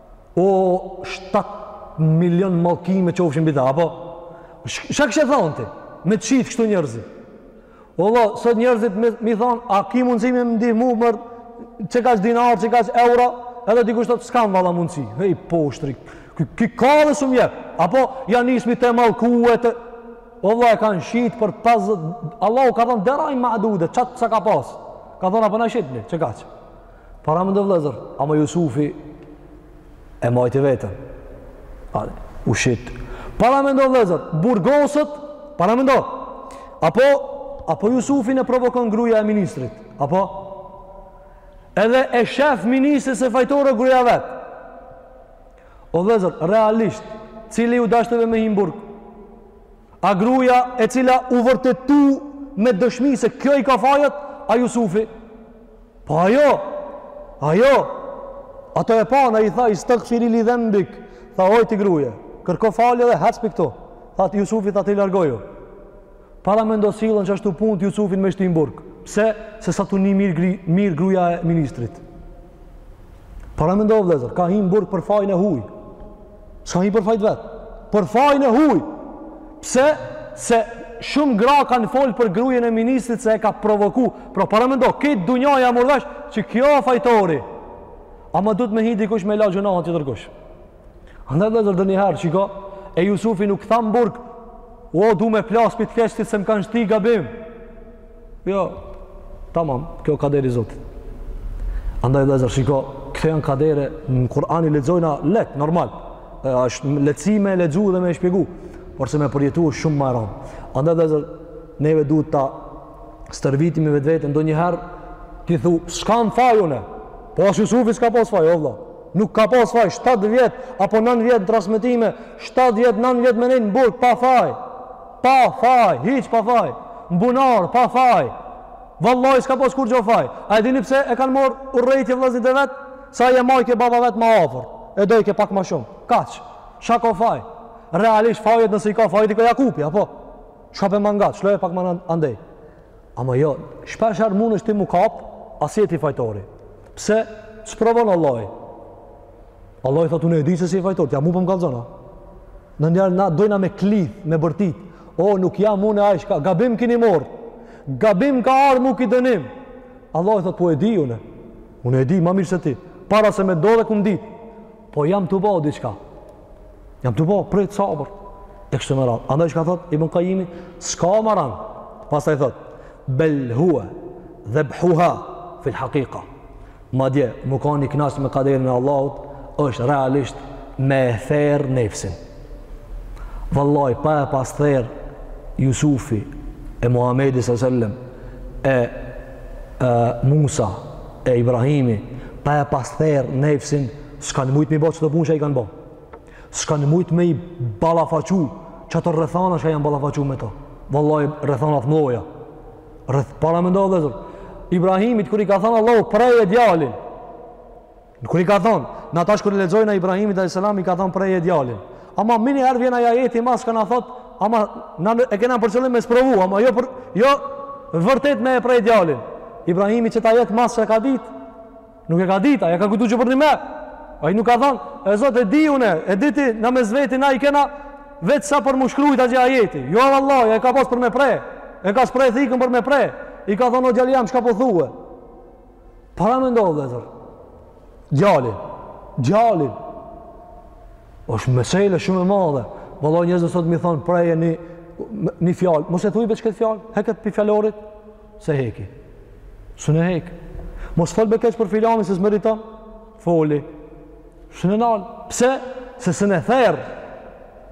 O 7 milion mallkime qofshin mbi ta, apo çka kishe thonë ti? Me t'shit kështu njerëzit. O valla, sot njerëzit me i thonë, a ki mundësi me m'ndihmu për qe kaq dinar, qe kaq euro? Edhe dikush thotë s'kam valla mundësi. Hej poshtri. Ky ka dhe s'um jep. Apo ja nismi t'i mallkojmë. O valla e kanë shit për pes... Allahu ka thonë derahime madude, qat çka ka pas. Ka thonë apo na e shitni qe kaq. Paramendo vllezër, ama Jusufi e majti vetën. A, u shit. Paramendo vllezër, burgoset, paramendo. Apo, apo Jusufin e provokon gruja e ministrit. Apo, edhe e shef ministri se fajtore gruja e vet. O vllezër, realisht, cili u dashtke me hi n'burg? A gruja e cila u vërtetu me dëshmi se kjo i ka fajet, a Jusufi? Po ajo, ajo, ato e pa, i tha, istegfiri li dhenbik, tha, oj ti gruje, kërko falje dhe hec pi këtu, tha, Jusufit tha, ti largoju, paramendo si e lanë qashtu punët, Jusufin me shti në burg, pse, se s'a tu ni mirë, gru, mirë gruja e ministrit, paramendo vllezër, ka hi në burg për fajin e huj, S'ka hi për faj t'vet. Për fajin e huj. Pse? Se shumë gra kanë fol për grujen e ministrit se e ka provoku. Pra paramendo, kjo dunjaja mur vesh që kjo fajtorja. Ama duhet me hi dikush me la gjunahet e tjetërkujt. Andaj vllezër edhe njëherë, shiko, e Jusufi nuk tha n'burg, o du me plas pi t'keqit se më kanë shti gabim. Jo, tha, kjo kaderi i Zotit. Andaj vllezër, shiko, këto janë kadere, në Kur'an i lexojna leht, normal. E, është lehtësi me e lexu dhe me i shpjegu, por se me përjetu është shumë ma e randë. Andaj vllezër, neve duhet ta stërvitim vetveten, ndonjëherë, ti thu, s'kam faj une, po as Jusufi s'ka pas faj, o valla, nuk ka pas faj, 7 vjet, apo 9 vjet në transmetime, 7 vjet, 9 vjet me nejt në burg, pa faj, Pa faj, hiç pa faj. N'bunar, pa faj. Vallaj s'ka pas kurgjo faj. A e dini pse e kanë marr urrejtje vëllezërit e vet? Se e majke baba i vet ma afër. E dojke pak ma shumë. Kaq. Çka ka faj? Realisht fajet nëse i ka, fajet i ka Jakupi, apo? Çka pe ma ngat, çoje pak ma andej. Ama jo, shpesh herë munesh ti m'u kap, a s'je ti fajtori. Pse? T'sprovon Allahu? Allahu thotë unë e di se s'i fajtor, ti a mu po më kallzon. Nanjëherë na dojna me klith, me bërtit. O, nuk jam une a çka, gabim kini marrë. Gabim ka ardhë mu ki dënim. Allahu thot, po e di une. Une e di, ma mirë se ti. Para se me dodh e kum dit. Po jam tu t'bo diçka. Jam tu t'bo prej te sabër. E kështu me radhë. Andaj çka thot Ibn Kajimi, s'ka ma randë. Pastaj thot, bel huve dhebhuha fil hakika. Madje, mu kanë i knaqt me kaderin e Allahut, është realisht me e therë nefsin. Vallahi, pa e pas therë Jusufi e Muhamedi s.a.s., e, e Musa e Ibrahimi, pa e pas therë nefsin, s'kanë mujtë me i bo qato punë që i kanë bo. S'kanë mujtë me i ballafaqu qato rrethana që janë ballafaqu me to. Vallahi, rrethana të mdhaja. Rreth, paramendoni vllezër Ibrahimit, kur i ka thonë Allahu, preje djalin. Kur i ka thonë, na tash kur i lexojna Ibrahimit a.s. i ka thonë preje djalin. Ama miniherë vjen ai ajeti mas, ka na thotë, ama na e kena për qëllim me sprovu, ama jo, për, jo vërtet me e pre djalin. Ibrahimi qat ajet mas s'e ka ditë, Nuk e ka ditë, ai e ka kujtu që përnime. Ai nuk ka thonë, e Zot e di une, e di ti, na mes veti na i kena veç sa për mu shkrujt qaj ajeti. Jo vallahi, e ka pas për me pre, e ka mpreh thikën për me pre. I ka thonë, o djali jem, çka po thue? Paramendoni vllezër. Djalin, djalin, është mesele shumë e madhe. Vallahi njerzt sot me i thon preje një fjalë. Mos e thuj veç këtë fjalë, heke pi fjalorit. S'e heki. S'un e hek. Mos fol be keq për filanin se s'meriton. Foli. S'un e nal. Pse? Se s'un e therr.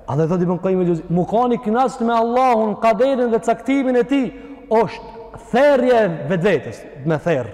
Edhe thot Ibn Kajim el Xhevzi. Mu kanë i knaqt me Allahun, kaderin dhe caktimin e tij, është therja e vetvetes, me therë.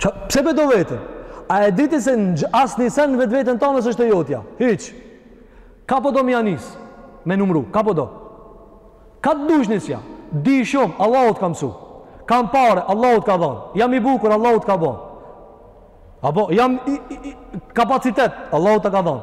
Qa, pse pe do veten? A e di ti se asnjë sen n'vetveten tane s'është e jotja? Hiç. Ka po do me ia nis me numru? Ka po do? Ka të dush nisja. Di shumë, Allahu t'ka mësu. Kam pare, Allahu t' ka dhanë. Jam i bukur, Allahu t' ka bo. Apo, jam i, i, i, kapacitet, Allahu ta ka dhanë.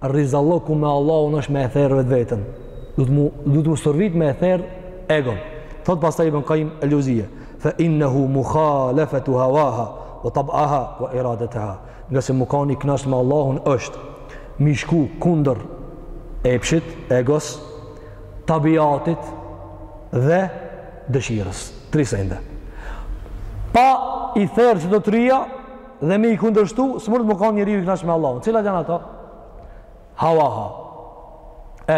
Rizallëku me Allahun është me e therë vetveten. Duhet mu, duhet mu stërvit me e therë egon. Thotë pastaj Ibn Kajim el Xhevzije. Fe innehu mukhalefetu havaha, ve tab'iha, ve iradetiha. Ngase mu kanë i knaqt me Allahun është me i shku kundër epshit, egos, tabiatit dhe dëshirës. Tri sende. Pa i therë qeto trija, dhe me i kundërshtu s'mundet mu kanë njeriu i kënaqur me Allahun cilat janë ato hawaha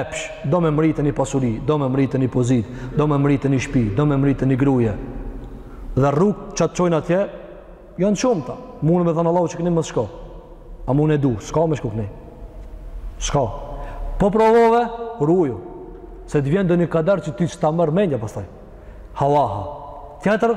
epsh do me mritë një pasuri do me mritë një pozit do me mritë një shpi do me mritë një gruje dhe rrugët që të çojnë atje janë t'shumta mundë me thënë Allahu qekni mos shko ama un e du s'ka me shku kni s'ka po provove ruju se të vjen donjë kader që ty s'ta merr mendja pastaj hawaha tjetër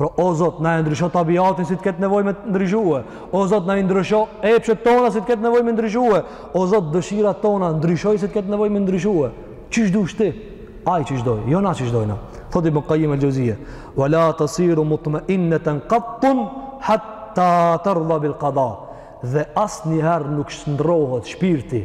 Pra o Zot, na e ndrysho tabiatin si të ketë nevojë me ndryshue. O Zot, na i ndrysho epshet tona si të ketë nevojë me ndryshue. O Zot, dëshirat tona ndryshoji si të ketë nevojë me ndryshue. Qysh dush ti? Ai qysh don, jo na qysh dojna. Thot Ibn Kajim el-Xhevzije. Wa la tesiru mutmeinneten kattu hatta terda bil kada. Dhe asnjëherë nuk shndrrohet shpirti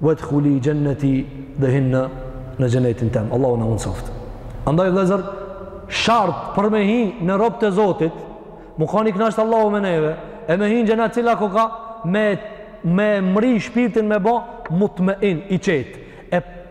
Vedkhuli xhenneti dhe hin në, në xhennetin tem. Allahu na mundësoftë. Andaj vllezër, shart për me hi në robt e Zotit, mu kanë i knaqt Allahu me neve, e me hi në xhennet cila koka me, me mrri shpirtin me bo mutmein, i qetë. E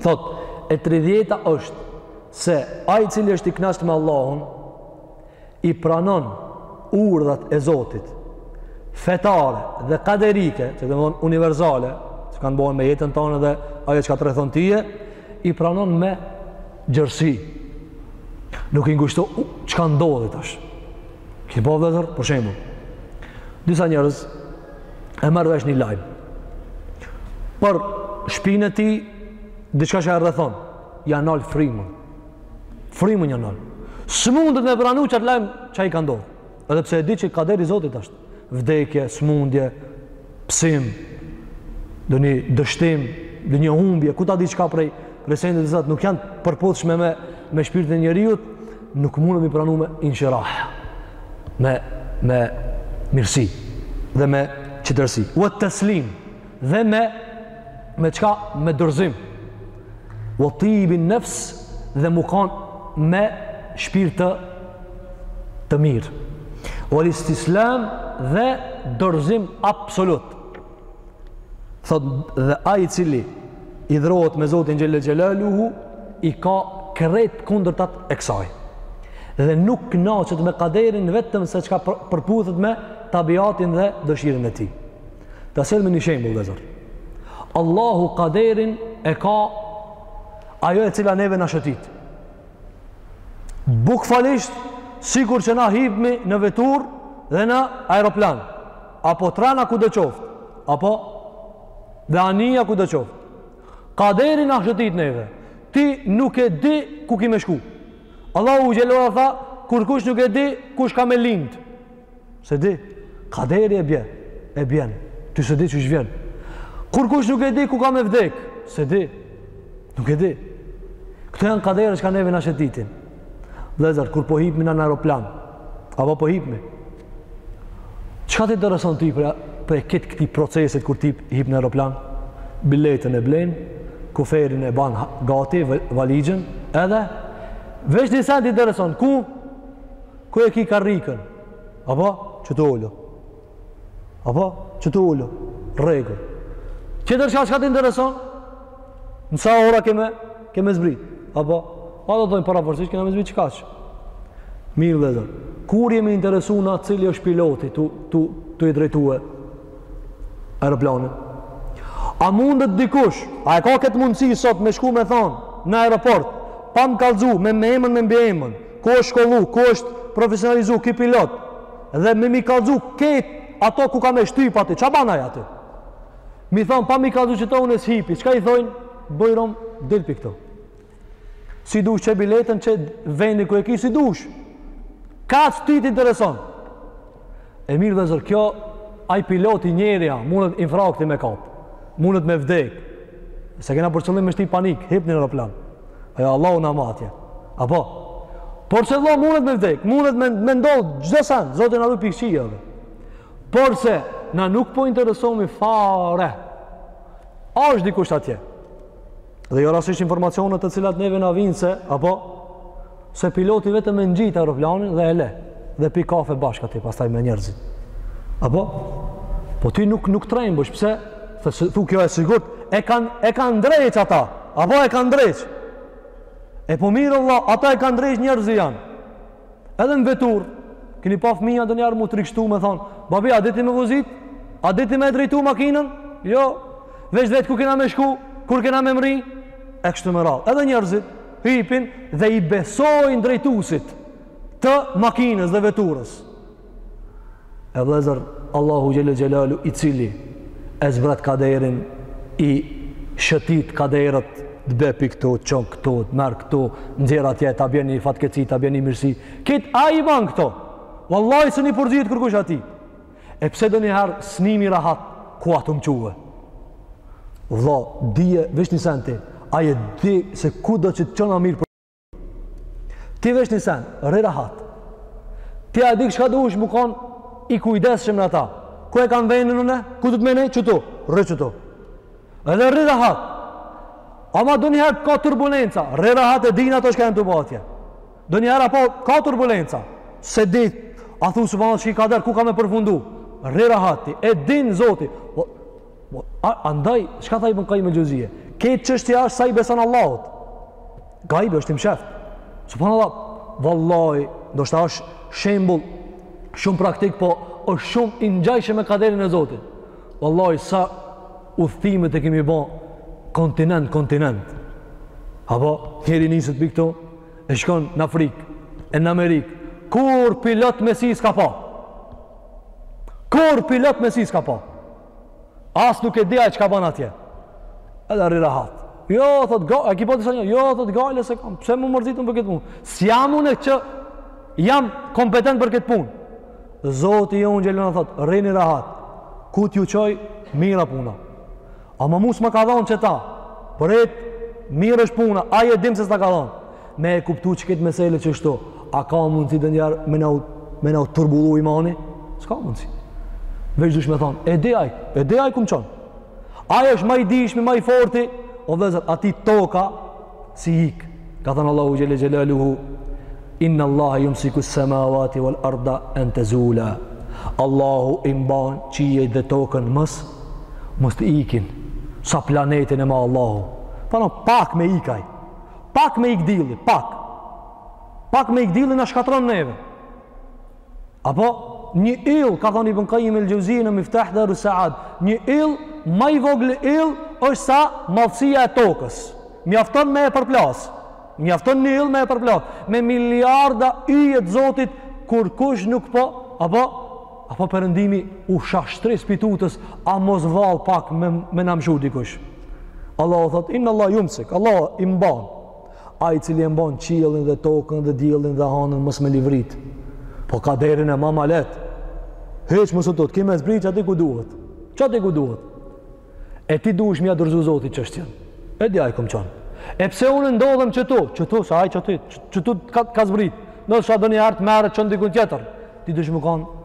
thot e 30-ta është se ai i cili është i kënaqur me Allahun i pranon urdhat e Zotit fetare dhe kaderike, që domethonë universale, që kanë t'bojnë me jetën tonë dhe ajo çka të rrethon ty, i pranon me gjerësi. Nuk i ngushto çka ndodh tash. Ke bërë vllezër, për shembull. Disa njerëz e merr vesh një lajm. Për shpinë e tij, diçka që e rrethon, ja nal frymën. Frymën ja nal. S'mundet me pranu qat lajm që ai ka ndodh. Edhe pse e di që kaderi i Zotit është. Vdekje, smundje, pësim, ndonjë dështim, ndonjë humbje, ku ta di çka prej, prej seneve të cilat nuk janë të përputhshme me, me shpirtin e njeriut, Nuk mundet me pranu me inshirah, me, me mirësi dhe me qetësi. Ua teslim dhe me, me çka me dorëzim. Ua tibin nefs dhe mu kanë me shpirt të, të mirë. Ua listislam dhe dorëzim absolut. thot dhe ai i cili hidhrohet me Zotin Xhelle Xhelaluhu i ka krejt kundërtat e kësaj dhe nuk kënaqet me kaderin vetëm se çka përputhet me tabiatin dhe dëshirën e tij. Ta sjellmi një shembull vëllazër. Allahu kaderin e ka ajo e cila neve na shëtit. Bukvalisht sikur që na hipmi në vetur dhe në aeroplan. apo trena ku do qoftë, apo dhe anija ku do qoftë. Kaderi na shëtit neve. Ti nuk e di ku ki me shku. Allahu xhelle ue ala tha, kurkush nuk e di, kush ka me lind. S'e di, kaderi e bje, e bjen. Ti s'e di qysh vjen. Kurkush nuk e di, ku ka me vdek. S'e di, nuk e di. Këto janë kadere çka neve na shëtitin. Vllezër, kur po hipmi në aeroplan, apo po hipmi, çka të intereson ty prej, prej kejt këtij procesit kur ti hip në aeroplan? Biletën e blen, kuferin e ban gati, valigjën, edhe, veç një sen të intereson, ku? Ku e ki karrikën? Apo, qëtu ulu? Apo, qëtu ulu, rregull. Tjetër çka të intereson, në sa ora ke me, ke me zbrit. Apo, a do të thojnë përafërsisht, ke me zbrit qekaq. Mirë vllezër. Kur jemi interesu na cili është piloti, tu, tu, tu e drejtu aeroplanin? A mundet dikush, a e ka këtë mundësi sot me shku me thonë, në aeroport, pa më kalzu, me me emën, me mbiemën, ku është shkollu, ku është profesionalizu, ky pilot, Dhe me m'i kalzu kejt ato ku ka me shtyp aty, ça ban ai aty? Me i thonë, pa m'i kalzu qëto unë s'hipi, çka i thonë? Bujrum, dil pi këtu. Si dush qe biletën qe vendin ku e ki, si dush. Kaq ty t'intereson. E mirë vllezër, kjo, ai piloti njeri a, mundet infrakti me kapë, mundet me vdekë, S'e kena për qëllim me shti panik, hipni në aeroplan. Ajo Allahu na ma atje. Apo? Porse vlla mundet me vdek, mundet me, me ndodhë çdo sen, Zoti na rujt pi këqijave. Porse, na nuk po interesomi fare. A është dikush atje? Dhe jo rastësisht informacionet të cilat neve na vinë se, apo? Se piloti vetëm e ngjit aeroplanin dhe e le. Dhe pi kafe bashkë aty, pastaj me njerëzit. Apo? Po ti nuk, nuk trembesh, pse? Thë, se, thu, kjo e sigurt, e kanë e kanë ndreq ata. Apo e kanë ndreq? E po mirë vlla, ata e kanë ndreq njerëzit janë. Edhe në vetur, keni pa fëmija donjëherë m'u trishtu me thonë, babi, a di ti me vozit? A di ti me drejtu makinën? Jo, veç vet ku kena me shku? Kur kena me mri? E kështu me radhë. Edhe njerëzit, hypin dhe i besojnë drejtuesit të makinës dhe veturës. E vllezër, Allahu Xhelle Xhelaluhu i cili e zbret kaderin i shëtit kaderët të bje pi këtu, të çon këtu, të merr këtu, të nxjerr atje, ta bjen një fatkeqësi, ta bjen një mirësi. Kejt Ai i ban këto. Wallahi s'un i përzit kërkush Atij. E pse donjëherë s'nimi rahat, ku, a ktu më çove? Vlla, dije, veç një sen ti, a e di se kudo që të çon a mirë për ty, veç një sen, rri rahat. Ti a di çka duhesh me konë i kujdesshëm në ta. Ku e kanë vendin në ne? Ku du të mene? Qëtu, rri qëtu. Edhe rri rahat. Ama donjëherë ka turbulenca, rri rahat e dinë ata çka janë tu ba atje. Ndonjëherë apo ka turbulenca. S'e di, a thu subhanallah ky kader, ku ka me përfundu? Rri rahat ti, e din Zoti. Po, po a, andaj çka tha Ibn Kajjim el-Xhevzi? Krejt çështja është sa i beson Allahut. Gajbi është i msheft. Subhanallahu, vallahi, ndoshta asht shembull shumë praktik, po është shumë i ngjashëm me kaderin e Zotit. Vallahi sa udhëtimet e kemi bo kontinent kontinent. Apo, njeri niset prej këtu, e shkon në Afrikë, e në Amerikë, kurrë pilot me sy s'ka pa. Kurrë pilot me sy s'ka pa. As nuk e di ai çka ban atje. Edhe rri rahat. Jo, thot, ga, e ki po të sa një, jo, thot, gajle s'e kam, pse m'u mërzit unë për këtë punë? S'jam unë ai që jam kompetent për këtë punë? Zoti jonë xhelle na thot, rrini rahat, ku t'ju çoj, mirë a puna. Ama mos ma ka dhonë qeta? Për të mirë është puna, ai e din pse s'ta ka dhonë. Me e kuptu qikëtë mesele qeshtu, a ka mundësi ndonjherë me na, me na u turbullu imani? S'ka mundësi. Veç dush me thonë, e di ai, e di ai ku më çon. Ai është ma i dishmi, ma i forti, o vllezër, atij toka, s'i ik ka thënë Allahu xhelle xhelaluhu inna Allaha yumsiku as-samawati wal arda an tazula Allahu i mban qiejt dhe tokën mos mos të ikin sa planetin e ma Allahu pa no pak me ik ai pak me ik dilli pak pak me ik dilli na shkatërron neve Apo një yll, ka thënë Ibn Kajjim el-Xhevzi në Miftah Daru Saad, një yll ma i vogli yll është sa madhësia e tokës. Mjafton me e përplas. Mjafton një yll me e përplas. Me miliarda yje të Zotit kurkush nuk po, apo apo perëndimi u shashtris pi tutës, a mos vallë pak me me na mshu dikush. Allahu thot inna Allah yumsik, Allah i mban. Ai i cili e mban qiellin dhe tokën dhe diellin dhe hënën mos me livrit. Po kaderin e ma ma leht. Hiç mos u tut, ki me zbrit çaty ku duhet. Çaty ku duhet. E ti duhesh me ia dorëzu Zotit çështjen. E di ai ku m'çon. E pse unë ndodhem çtu? Çtu sa ai çati, çtu ka ka zbrit. Ndoshta ndonjëherë t'merr e t'çon diku tjetër. Ti duhesh me kon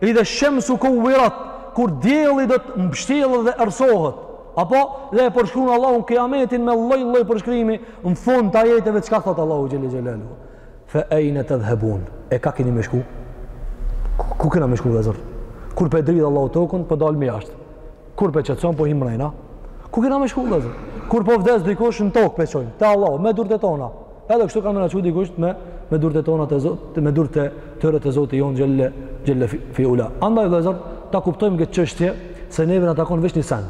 Idhe shemsu kuvvirat, kur dielli do të mbështillet dhe errësohet, apo dhe e përshkruan Allahu në kiametin me lloj lloj përshkrimi në fund të ajeteve çka thot Allahu xhelle xhelaluhu fa ayna tadhhabun e ka keni me shku ku kena me shku vllezër kur pe dridh Allahu tokën po dalmi jashtë kur pe qetson po hym mrena ku kena me shku vllezër kur po vdes dikush në tokë pe çojmë te Allahu me durtë tona Edhe kështu ka me na çu dikush me me durt tona, me durt e tyre e Zoti jonë xhelle fi ula. Andaj vëllazër, ta kuptojmë këtë çështje se neve na takon vetëm një send.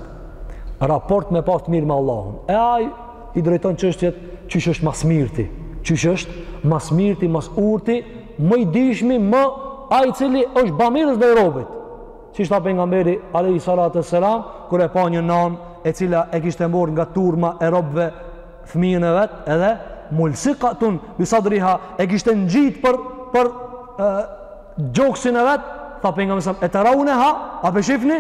Raport me pas të mirë me Allahun. E ai i drejton çështjet qysh është mas mirti, qysh është mas mirti, mas urti, më i dishmi, më ai cili është bamirës ndaj robit. Siç tha pejgamberi, alejhi salatu ue selam, kur e pa një nanë e cila e kishte marrë nga turma e robve, fëmijën e vet edhe mulsikatun bi sadriha e kishte ngjit për për e, gjoksin e vet tha pejgamberi a.s. e tarawnaha a p'e shifni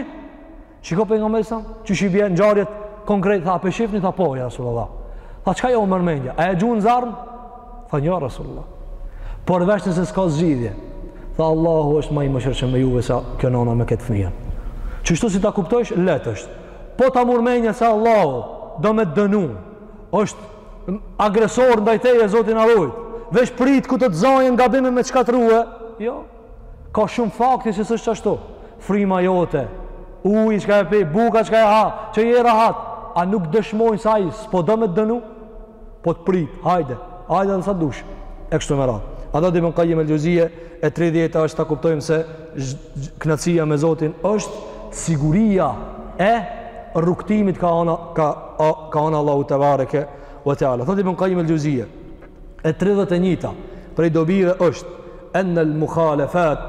shiko pejgamberi a.s. qysh i bie ngjarjet konkret tha a p'e shifni tha po ja rasulullah tha çka ju merr mendja a e gjun n'zjarm tha jo rasulullah por veç nëse s'ka zgjidhje tha Allahu është ma i mëshirshëm me juve sa kjo nana me këtë fëmijë qështu si ta kuptojsh lehtë është Po ta merr menja se Allahu do me t'dënu, është agresor ndaj teje, Zoti na rujt, veç prit ku të të zajën gabime me t'shkatërru e, jo, ka shumë fakte që s'është qashtu, fryma jote, uji çka e pi, buka çka e ha, që je rahat, a nuk dëshmojnë se ai s'po do me t'dënu? po të prit, hajde, hajde në sa dush, e kështu me radhë. A thotë ibn Kajim el Xheuzije, e 30 është ta kuptojmë se knaqësia me Zotin është siguria e rrugtimit ka ana, ka, a, ka ana Allahut tebareke ue teala. Thotë ibn Kajim el Xheuzije, e 31 prej dobive është, ennel mukhalefat,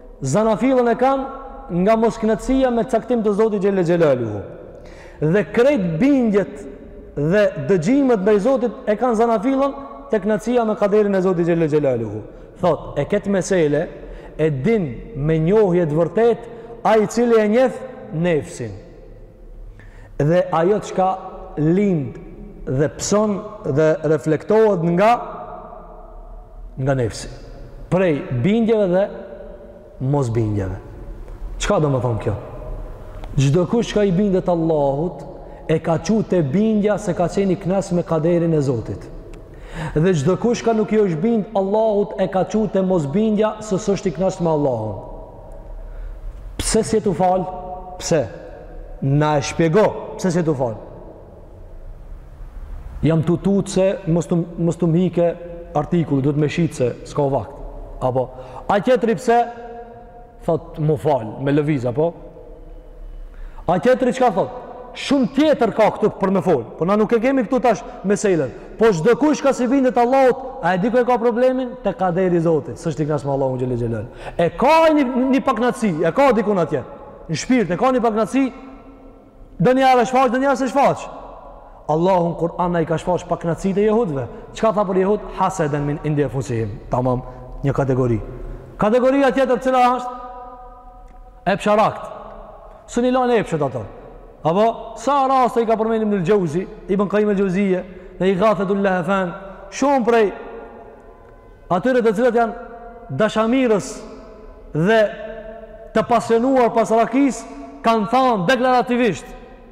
Zanafillën e kanë nga mosknaqësia me caktim të Zotit Xhelle Xhelaluhu. Dhe krejt bindjet dhe dëgjimet ndaj Zotit e kanë zanafillën te knaqësia me kaderin e Zotit Xhelle Xhelaluhu. Thotë, e këtë mesele e din me njohje të vërtetë ai i cili e njef nefsin. dhe ajo çka lind dhe pëson dhe reflektohet nga nga nefsi prej bindjeve dhe mos bindjeve çka domethonë kjo çdokush çka i bindet Allahut e ka çu te bindja se ka qenë i knaq me kaderin e Zotit dhe çdokush çka nuk i është bind Allahut e ka çu te mos bindja se s'është i knaq me Allahun Pse s'je tu u falë? Pse? Na e shpjego, pse s'je tu u falë? Jam tu tutë se mos t'më hike artikulli, duhet me shitë se s'ka vakt. Apo, ai tjetri pse? Thotë, m'u falë, me lëviz, apo? Ai tjetri çka thotë? Shumë tjetër ka këtu për me folë, po na nuk e kemi këtu tash meselen. Po çdokush ka s'i bindet Allahut, a e di ku e ka problemin? Te kaderi i Zotit, s'është i knaq me Allahun xhel-le xhelaluhu. E ka ai një, një pakënaqësi, e ka diku atje. Në shpirt e ka një pakënaqësi. Donjëherë e shfaq, donjëherë s'e shfaq. Allahu në Kur'an i ka shfaq pakënaqësitë e jehudëve. Çka tha për jehud? Haseden min indi enfusihim. Tamam, një kategori. Kategoria tjetër cila asht? Epsharakët. S'un i lanë epshet ato. Apo sa raste i ka përmend Ibn el-Xheuzi, Ibn Qayyim al-Jauziyje, në Ighathetul Lehfan, shumë prej atyre të cilët janë dashamirës dhe të pasionuar pas rakisë kanë thanë deklarativisht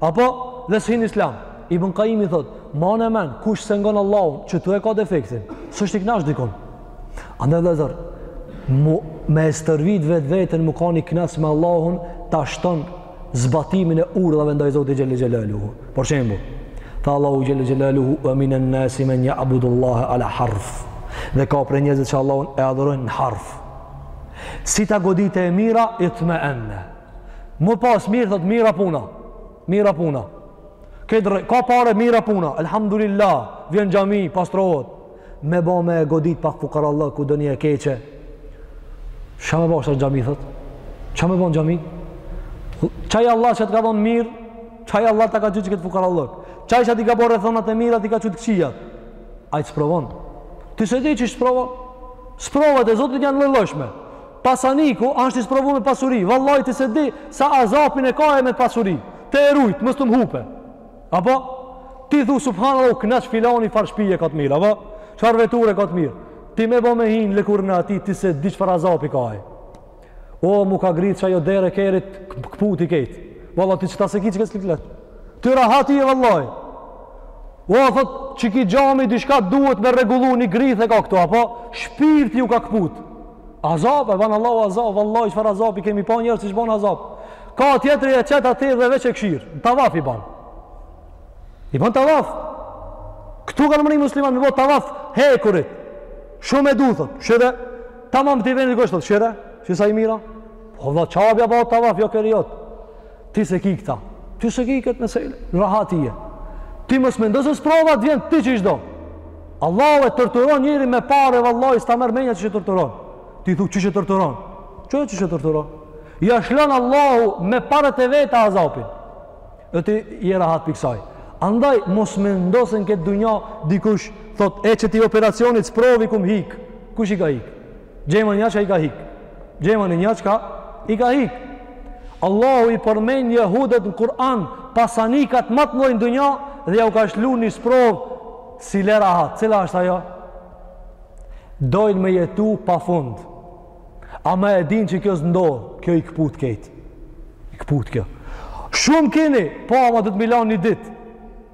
Apo, dhe s'hin n'Islam. Ibn Qayimi thotë, Mane men, kush s'e ngon Allahun, qitu e ka defektin, s'është i kënaq dikun. Andaj vëllazër, mu, me e stërvit vetveten, mu kanë i kënaq me Allahun, ta shton zbatimin e urdhave ndaj Zotit xhel-le xhelaluhu. Për shembull, tha Allahu xhel-le xhelaluhu, ve minen nasi men jabudullahe ala harf. Dhe ka prej njerëzit që Allahun e adhurojnë në harf. Si ta godet e mira, itmeenne. Me pas mirë thot mirë â puna. Mirë â puna. Kur ka pare mirë â puna. Elhamdulillah, vjen n'xhami, pastrohet. Me bo me godit pak fukarallëku ndonjë e keqe. Çka me bo n'xhami thot? Çka me bo n'xhami? Qaj Allah që t'ka bo mirë, qaj Allah ta ka qit këtë fukarallëk. Qaj që t'i ka bo rrethanat e mira, t'i ka çu t'këqija. Ai të sprovon. Ti s'e di qysh sprova? Sprovat e Zotit janë lloj-llojshme. Pasaniku asht i sprovu me pasuri, vallaj ti s'e di sa azapin e ka ai me pasuri, tu e rujt, mos t'i hupe, apo, ti thu subhanallah u knaq filani çfar shpije ka të mirë, apo, çfar veture ka të mirë, ti me bo me hi në lëkurën e ati, ti s'e di çfar azapi ka aj, o m'u ka grith qajo dera e kerrit këputet krejt, valla ti qita s'e ki qikët siklet, ti rahat je vallaj, o thot qeky xhami diçka duhet me regullu një grith e ka këtu, apo, shpirti iu ka këput, Azab, e banë Allahu azab, vallahi, çfar azab, i kemi pa njerëz qysh banë azab. Ka tjetri e qet ati dhe veç e kqyr, në tavaf i banë. I banë tavaf. Këtu kanë mrri muslimanët m'i bo tavaf hekurit. Shumë e du, thot, kqyre, tamam t'i ven dikush, thot kqyre, sa i mirë â. Po vlla Qabja bo tavaf, jo kerri yt. Ti s'e ki këta. Ti s'e ki këtë mesele. Rahat je. Ti mos mendo se sprova të vjen ti qysh do. Allahu e torturon njerin me pare vallahi s'ta merr menja që e torturon. Ti thu qysh e torturon. Qy qysh e torturon. Ja shlon Allahu me paret e veta azapin. E ti je rahat pi kësaj. Andaj mos mendo se në këtë dunja dikush thot e qeti operacionit sprovës i kum hik. Kush i ka hik? Gjejma një që i ka hik. Gjejma një një çka i ka hik. Allahu i përmen jehudet në Kur'an pasanikat ma t'mdhaj n'dynja dhe ja u ka shlu një sprovë si leraha. Cila është ajo? Dojnë me jetu pa fund. Ama e dinë që kjo s'ndodh, kjo i këput krejt. I këput kjo. Shumë kini, po ama do t'm'i lan një ditë.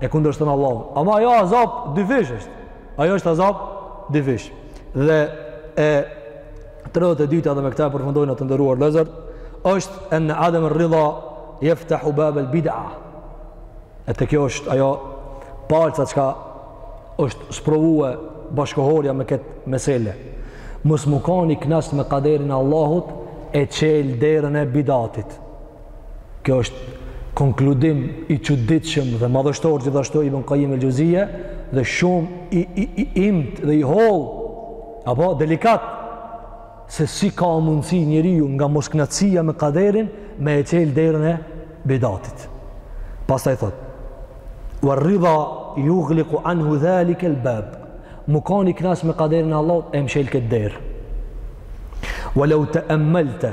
e kundërshton Allahu. Ama ajo azab dy fish është. Ajo është azab dy fish. Dhe e 32-ta dhe me këta e përfundojmë të nderuar vllezër, është enne adem rridha jeftahu babel bida. Qekjo është ajo palca çka është sprovue bashkëkohorja me këtë mesele. Mos me kan i knaqt me kaderin e Allahut e çel derën e bidatit. Kjo është konkludim i çuditshëm dhe madhështor gjithashtu Ibn Kajim el-Xheuzije dhe shumë i i i imt dhe i holl apo delikat se si ka mundësi njeriu nga mosknaqësia me kaderin me e çelë derën e bidatit. Pastaj thot, ue rridha jugliku anhu dhalik el bab, me kanë i knaq me kaderin e Allahut e mshel këtë derë. Ue lau teemmelte,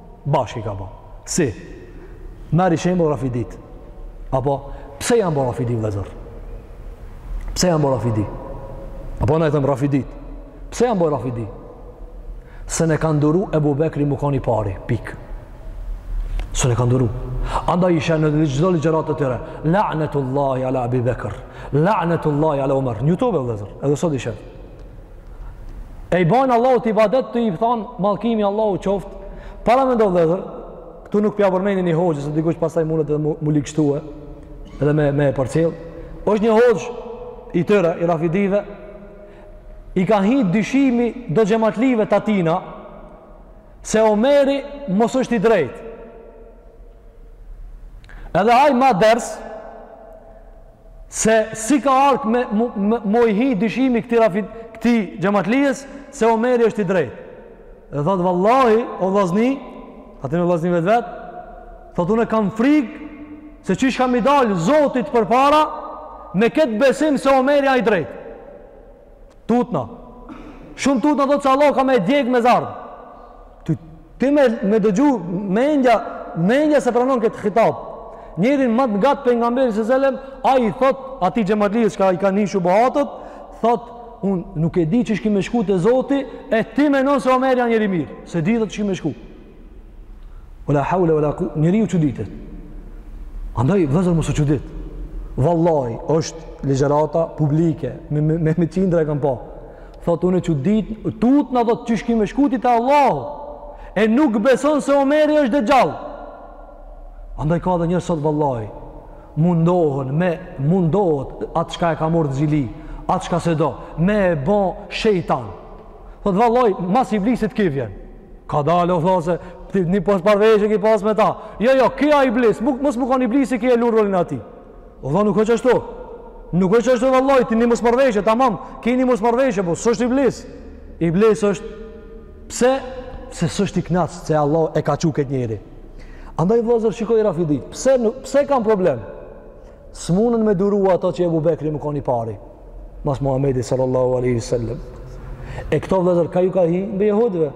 Bashkë i ka bo. Si? Merri shembull rafidit. Apo, pse janë bo rafidit dhe zërë? Pse janë bo rafidit? Apo, n'daç them rafidit. Pse janë bo rafidit? Se s'e kanë duru Ebu Bekri me kon i pari, pikë. Se s'e kanë duru. Andaj i shan në çdo ligjëratë të tyre. La'netullahi ala Abi Bekr. La'netullahi ala Umar. N'YouTube, vllezër. Edhe sot i shan. E i bajnë Allahut ibadet tu i thanë mallkimi i Allahut qoftë. Para me do vllezër, këtu nuk p'ja përmendi një hoxhë, se dikush pasaj mundet dhe m'u ligshtue, edhe me, me e përcjellë. është një hoxhë i tyre, i rafidive, i ka hi dyshimi do xhematlive t'atina, se Omeri mos është i drejtë. Edhe ai mban ders, se si ka ardhë me m'i hi dyshimi këtij rafid këtij xhematlisë se Omeri është i drejtë dhe thotë vallahi o vllazni thotë o vllazni vetë vetë thotë unë e kam frikë se qysh kam me i dalë Zotit përpara me këtë besim se Omeri a i drejtë Tutna. Shumë tutna thotë se Allahu ka me më djeg me zjarr. Ty, ty me, me dëgju mendja, mendja s'e pranon këtë hitab. Njerin ma t'ngatë Pejgamberit a.s., ai thot, atij xhematlisë çka i ka ni shubuhatet, thot, unë nuk e di qysh ki me shku te Zoti, e ti menon se Omeri a njeri i mirë, s'e di thotë qysh ki me shku. La haule, wa la ku, njeriu u çudit. Andaj, vllezër mos u çudit. Vallaj, është ligjërata publike, me, me, me, me qindra e kam pa. Thotë, unë u çudit, tu t'na thotë qysh ki me shku ti te Allahu. E nuk beson se Omeri është dexhall. Andaj ka edhe njerëz sot vallaj, mundohen, me mundohet, atë çka e ka marrë zili, atë çka s'e do, me e bo shejtan. Thotë, vallaj, mas iblisit ky vjen. Ka dalë o thot se, ti një mosmarrëveshje ki pas me ta. Jo, jo, ky a iblis, mos me kanë iblis s'i kje e lurërin ati. O thot nuk o qashtu. Nuk o qashtu vallaj, ti një mosmarrëveshje, tamam, ki një mosmarrëveshje, po s'është iblis. Iblis është, pse, pse s'është i knaq, se Allahu e ka çu këtë njeri. Andaj vllezër, shiko rafidi, pse, pse kam problem? S'munën me durua ato që Ebu Bekri me kon i pari, mas Muhammedi sallallahu aleyhi sallam. E këto vllezër, ka ju ka hi? Prej jehudve.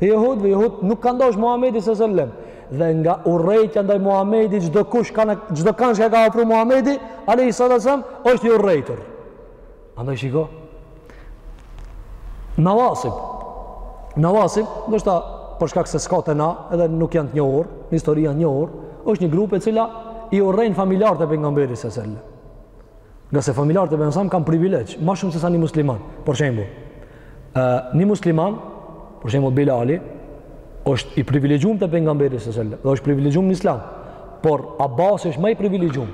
Prej jehudve, jehudt nuk e kan dasht Muhammedin sallam. Dhe nga urrejtja ndaj Muhammedit, çdokush, çdo kanë çka e ka pru Muhammedi, aleyhi sallam, është i urrejtur. Andaj shiko. Nawasib. Nawasib, ndoshta për shkak se s'ka te na, edhe nuk janë të njohur, në histori janë njohur, është një grup e cila i urrejnë familjarët e pejgamberit sallallahu alajhi wasallam. Nga se familjarët e pejgamberit kanë privilegj, më shumë se sa një musliman, për shembull. Një musliman, për shembull Bilali, është i privilegjuar te pejgamberi sallallahu alajhi wasallam, dhe është privilegjuar në Islam. Por Abbasi është më i privilegjuar.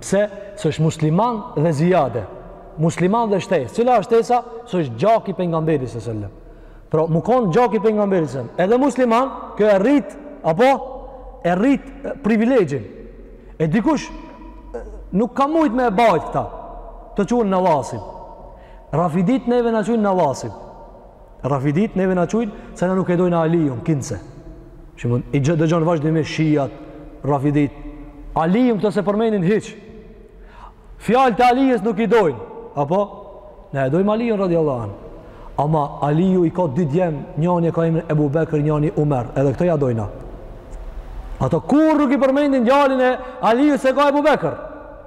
Pse? Se është musliman dhe zijade. Musliman dhe shtesë. Cila është shtesa? Se është gjak i pejgamberit sallallahu alajhi wasallam. Pra, me kon gjak i pejgamberit sallallahu alajhi wasallam. Edhe musliman, kjo e rrit apo e rrit privilegjin. E dikush nuk ka mujt me e bajt këta. Ato quhen Nawasib. Rafidit neve na qujnë Navasib. Rafidit neve na qujnë se na nuk e dojna Aliun, kinse. Shikon, i dëgjon vazhdimisht shijat, Rafidit. Aliun këto s'e përmenin hiç. Fjalët e Alijes nuk i dojnë. A po ne e dojmë Aliun radhiyallahu anhu. Ama Aliu i ka dy djem, njëri e ka emrin Ebu Bekr, njëri Umar, edhe këto ia dojna. Ato kurrë nuk i përmendin djalin e Aliut se ka Ebu Bekr.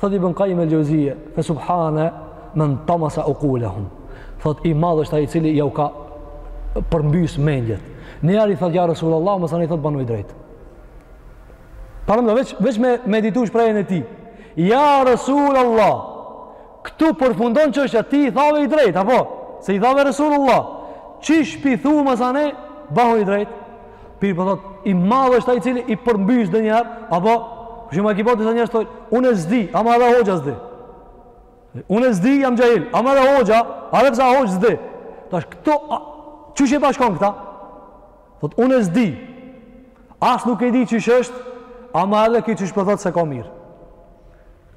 Thot Ibn Qayyim el-Jawziyye, "Fa subhana man tamasa uqulahum." Thot i madh është ai i cili ja u ka përmbys mendjet. Njeri thot ja Resulullah, mos ani thot banu i drejtë. Paramendo veç veç me meditu shprehjen e tij. Ja Resulullah, Këtu përfundon çështja, ti i thave i drejtë, apo? Se i thave Resulullah. Qysh p'i thu masanej, banu i drejtë. Pirë po thot, i madh është ai i cili i përmbys ndonjëherë, apo kush më ekipot disa njerëz thonë, unë s'di, ama edhe hoxha s'di. Unë s'di, jam xhahil, ama edhe hoxha, edhe pse hoxh s'di. Tash këto qysh e bashkon këta? Thot, unë s'di. As nuk e di qysh është, ama edhe ky qysh po thot s'e ka mirë.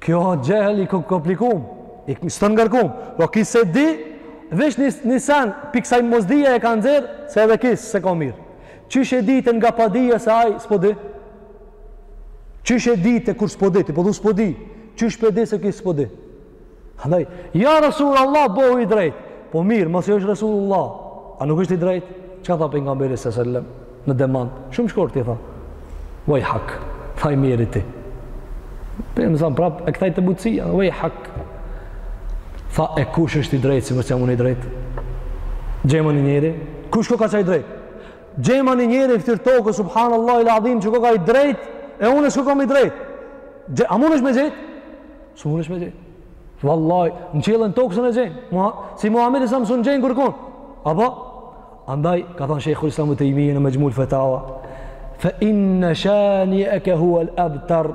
Kjo o xhehl i komplikum, i stërngarkum, po ky s'e di, veç një, një sen, pi ksaj mosdije e ka nxerrë, se edhe ky s'e ka mirë. Qysh e dite nga padija se ai s'po di? Qysh e dite kur s'po di, ti po thu s'po di, qysh pe di se ky s'po di? Andaj, ja Rasul Allah bohu i drejtë, po mirë, masi është Rasul Allah, a nuk është i drejtë? Çka tha pejgamberi sa sellem? në demand. Shumë shkurt i tha. Vejhak, tha i mjeri ti. Po e mëson prap, e këtaj të butësia, vejhak. Tha, e kush është i drejtë, si mos t'jam unë i drejtë? Gjema një njeri, kush koka qaj i drejtë? Gjema një njeri, në këtë tokë, subhanallah, il adhim, që koka i drejtë, e unë s'kokam i drejtë. Gjeje, a munesh me gjet? S'munesh me gjet. Vallaj, në qiell e n'tokë s'un gjen. Si Muhammed alejhi selam s'un gjen kërkun. Apo? Andaj, ka thënë Shejkhul Islam Ibn Taymiyah në Majmu'ul Fatawa, fa in shani'aka huwa al-abtar,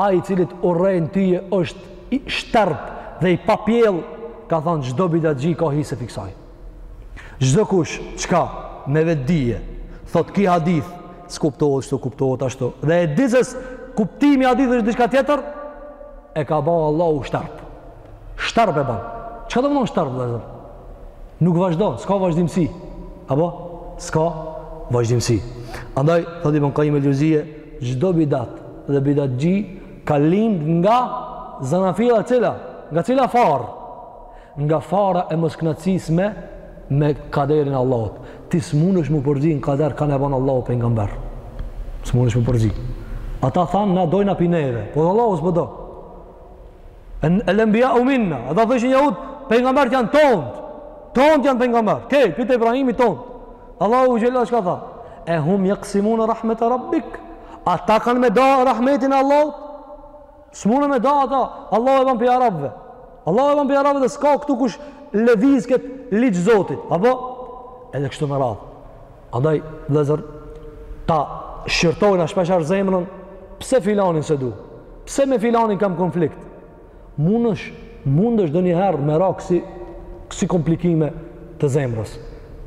ai i cili të urren ty është i shterp dhe i papjell, ka thënë çdo bidatxhi ka hise pi ksaj. Çdo kush çka me vetdije, thotë ky hadith, s'kuptohet kështu, kuptohet ashtu. Dhe e di se kuptimi i hadithit është diçka tjetër, e ka ba Allahu shterp. Shtarp e ban. Çka domethanë shtarp vëllazër? Nuk vazhdon, s'ka vazhdimsi. Apo s'ka vazhdimsi. Andaj thotë Ibn Qayyim el-Jawziyya, çdo bidat dhe bidatxhi ka lind nga zanafilla e cila, nga cila farë? Nga fara e moskënaqësisë me me kaderin e Allahut. Ti s'mundesh m'u përzi në kader kan e ban Allahu pejgamber. S'mundesh m'u përzi. Ata thanë na dojna pi neve, por Allahu s'po do. El enbiyau minna. Ata thoshin jehudt, pejgambert janë tont. Tont janë pejgambert. Ke, pi te Ibrahimi tont. Allahu xhel-le çka tha? E hum yaqsimun rahmet rabbik. Ata kanë me da rahmetin e Allahut. S'munën me da ata. Allahu e ban prej arabëve. Allahu e ban prej arabëve dhe s'ka këtu kush lëviz kët ligj Zotit. Apo edhe kështu me radhë. Andaj, vllezër, ta shqyrtojmë shpeshherë zemrën, pse filanin s'e du? Pse me filanin kam konflikt? Mundësh, mundësh ndonjëherë me ra kësi, kësi komplikime të zemrës.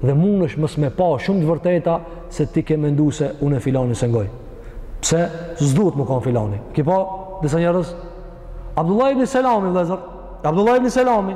Dhe mundësh mos me pa shumë të vërteta se ti ke mendu se unë e filanin s'e ngoj. Pse s'duhet me kanë filani? Ki pa disa njerëz? Abdullah ibn Selami, vllezër, Abdullah ibn Selami,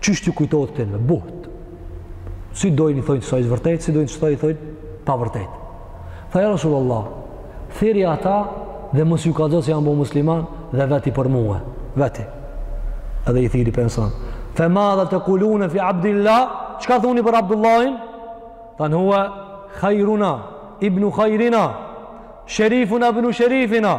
Qysh t'ju kujtohet të me buht. Si dojnë i thojnë asaj të vërtet, si dojnë asaj i thojnë pavërtet. Tha ja Rasulullah, thirri ata dhe mos ju kallzo se jam bo musliman dhe veti për mue. Veti. Edhe i thirri për nësën. Fe madha tekulune fi Abdillah, çka thuni për Abdullahin? Thanë huve, khajruna, ibnu khajrina, sherifuna, ibnu sherifina,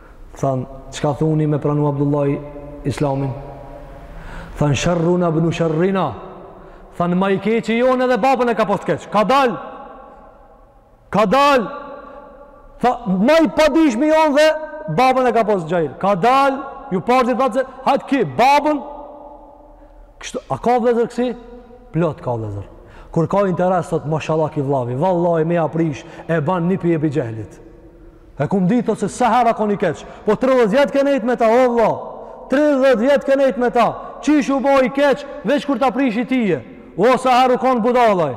Thanë, çka thuni me pranu Abdullahi islamin? Thanë, sherruna ibnu sherrina. Thanë, ma i keqi jonë edhe babën e ka pas të keq. Kadal. Kadal. Tha, ma i padishmi jonë dhe babën e ka pas xhahil. Kadal. Ju parëzit thatë se, hajtë ki, babën. Kështu, a ka vllezër kësi? Plot ka vllezër. Kur ka interes, thotë, mashallah ky vllavi. Vallahi, me ja prish, e ban nip i Ebu Xhehlit. E kum ditë se sa herë u kon i keq. Po 30 vjetë ke nejtë me ta, o vlla. 30 vjetë ke nejtë me ta. Qysh u bo i keq, veç kur ta prishi ty. O sa herë u konë budalla.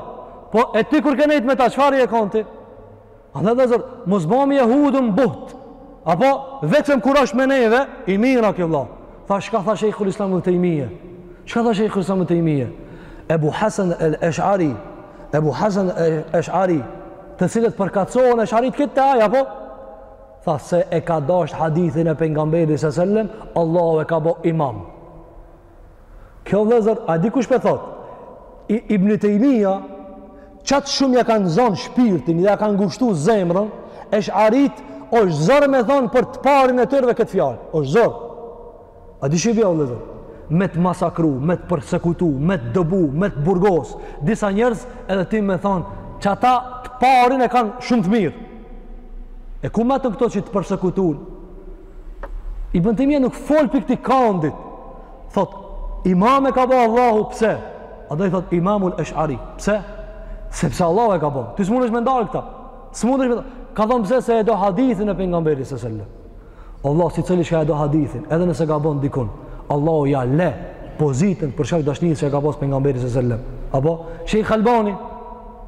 Po e ti kur ke nejtë me ta, çfarë je konë ti? A vllezër, mos bomi jehudun buht. Apo, vetëm kur është me neve, i mirë ky vlla. Tha, shka tha Shejhul Islam Ibn Tejmije? Shka tha Shejhul Islam Ibn Tejmije? Ebu Hasan el Eshari, Ebu Hasan el Eshari, të cilit përkatësohen esharitë këtë të aja, po? Tha se e ka dasht hadithin e Pejgamberit së sellem, Allahu e ka bo imam. Kjo vllezër, a di kush po e thot? I, Ibn Tejmija, që atë shumë ja kanë zonë shpirtin, ja kanë ngushtu zemrën, esharitë, është zor me thonë për të parin e tyrve këtë fjalë, është zor. A di ç'i bje, o vllezër? Me të masakru, me të persekutu, me të dëbu, me të burgos, disa njerëz edhe ti me thonë, që ata të parin e kanë shumë të mirë. E ku metën këto që të persekutun? Ibn Tejmije nuk fol pi këti kandit. Thot, imam e ka bo Allahu, pse? A do i thot, imamul Eshari, pse? Sepse Allahu e ka bo. Ti s'mundesh me ndarë këta. S'mundesh me ndarë. Ka thonë pse se e do hadithin e Pejgamberit së sellem. O vëlla, secili që e do hadithin, edhe nëse gabon dikun, Allahu ja le pozitën për shkak dashnisë që e ka pas Pejgamberin së sellem. Apo, shejh Albani,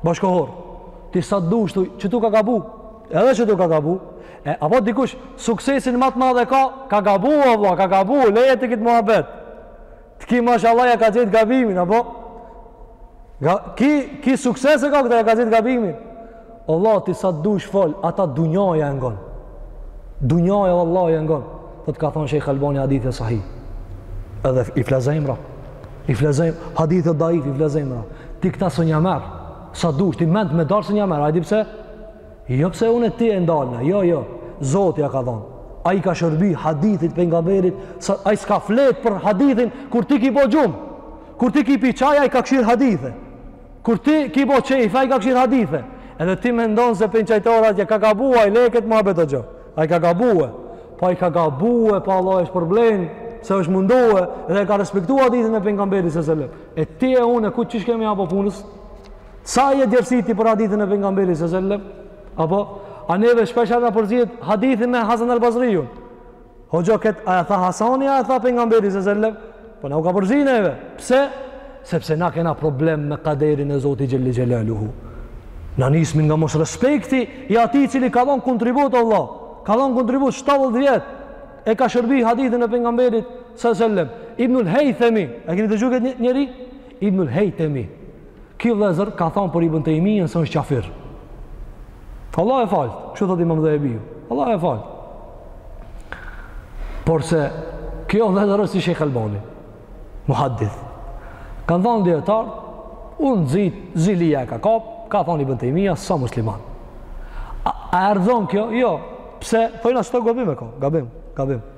bashkohor, ti sa të dush thuj, qetu ka gabu, edhe qetu ka gabu, e, apo dikush, suksesin ma të madhe ka, ka gabu, o vëlla, ka gabu, leje ti kitë muhabet. Tki mashallah ja ka gjetë gabimin, apo? Ga, ki, ki sukses e ka këta ja ka gjetë gabimin. O vlla, ti sa dush fol, ata dunjaja e ngon. Dunjaja vallah e ngon. Thotë ka thonë Shejh Albani hadith e sahih. Edhe i fle zemra. I fle zemra. Hadith e daif i fle zemra. Ti këta s'un ja merr. Sa dush, ti mend me darë s'un ja merr. A e di pse? Jo pse unë e ti e ndalna, jo, jo, Zoti ja ka dhonë. Ai ka shërbi hadithit Pejgamberit, ai s'ka fletë për hadithin, kur ti ki bo gjumë, kur ti ki pi çaj, ai ka kshirë hadithe. Kur ti ki bo qejf, ai ka kshirë hadithe. Edhe ti mendon se për në çajtore, ai ka gabu, hajt le këtë muhabet gjë. Ai ka gabue. Po ai ka gabue, po Allahu e shpërblen, se është mundue, edhe e ka respektu hadithin e Pejgamberit, se selem. E ti e unë, e ku qishkemi apo punës? Sa je djersit ti për hadithin e Pejgamberit së sellem? Apo, a neve shpeshherë na përzihet hadithi me Hasan el Basriun? Hoxho këtë, a e tha Hasani, a e tha Pejgamberi së sellem? Po na u ka përzi neve. Pse? Sepse na kena problem me kaderin e Zotit xhele xhelaluhu. Na nismi nga mosrespekti i atij i cili ka dhonë kontribut vallah. Ka dhonë kontribut 70 vjet. E ka shërbi hadithin e Pejgamberit së sellem. Ibnul Hejthemi, e keni dëgju këtë njeri? Ibnul Hejthemi, Ky vëllezër ka thënë për Ibn Tejmijën se është qafir. Allahu e faltë, kështu thotë Imam Dhehebiu. Allahu e faltë. Por se kjo vëllezër është si Shejh Albani. Muhadith. Kanë thënë dijetarët, un zit zilia e ka kap, ka thënë Ibn Tejmija s'a musliman. A, a ardhon kjo? Jo. Pse? Po na sto gabim e ka. Gabim, gabim.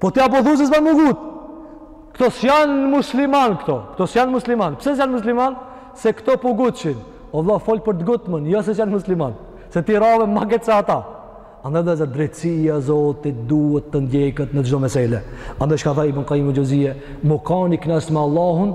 Po t'ja po thu se s'ban m'u ngut. Këto s'janë musliman këto. Këto s'janë musliman. Pse s'janë musliman? Se këto po ngutëshin. O vlla, fol për të ngutmën, jo se s'janë musliman. Se ti rave ma keq se ata. Andaj vllezër drejtësia e Zotit duhet të ndjeket në çdo mesele. Andaj çka tha Ibn Kajim Xhevzije, m'u kanë i knaqt me Allahun,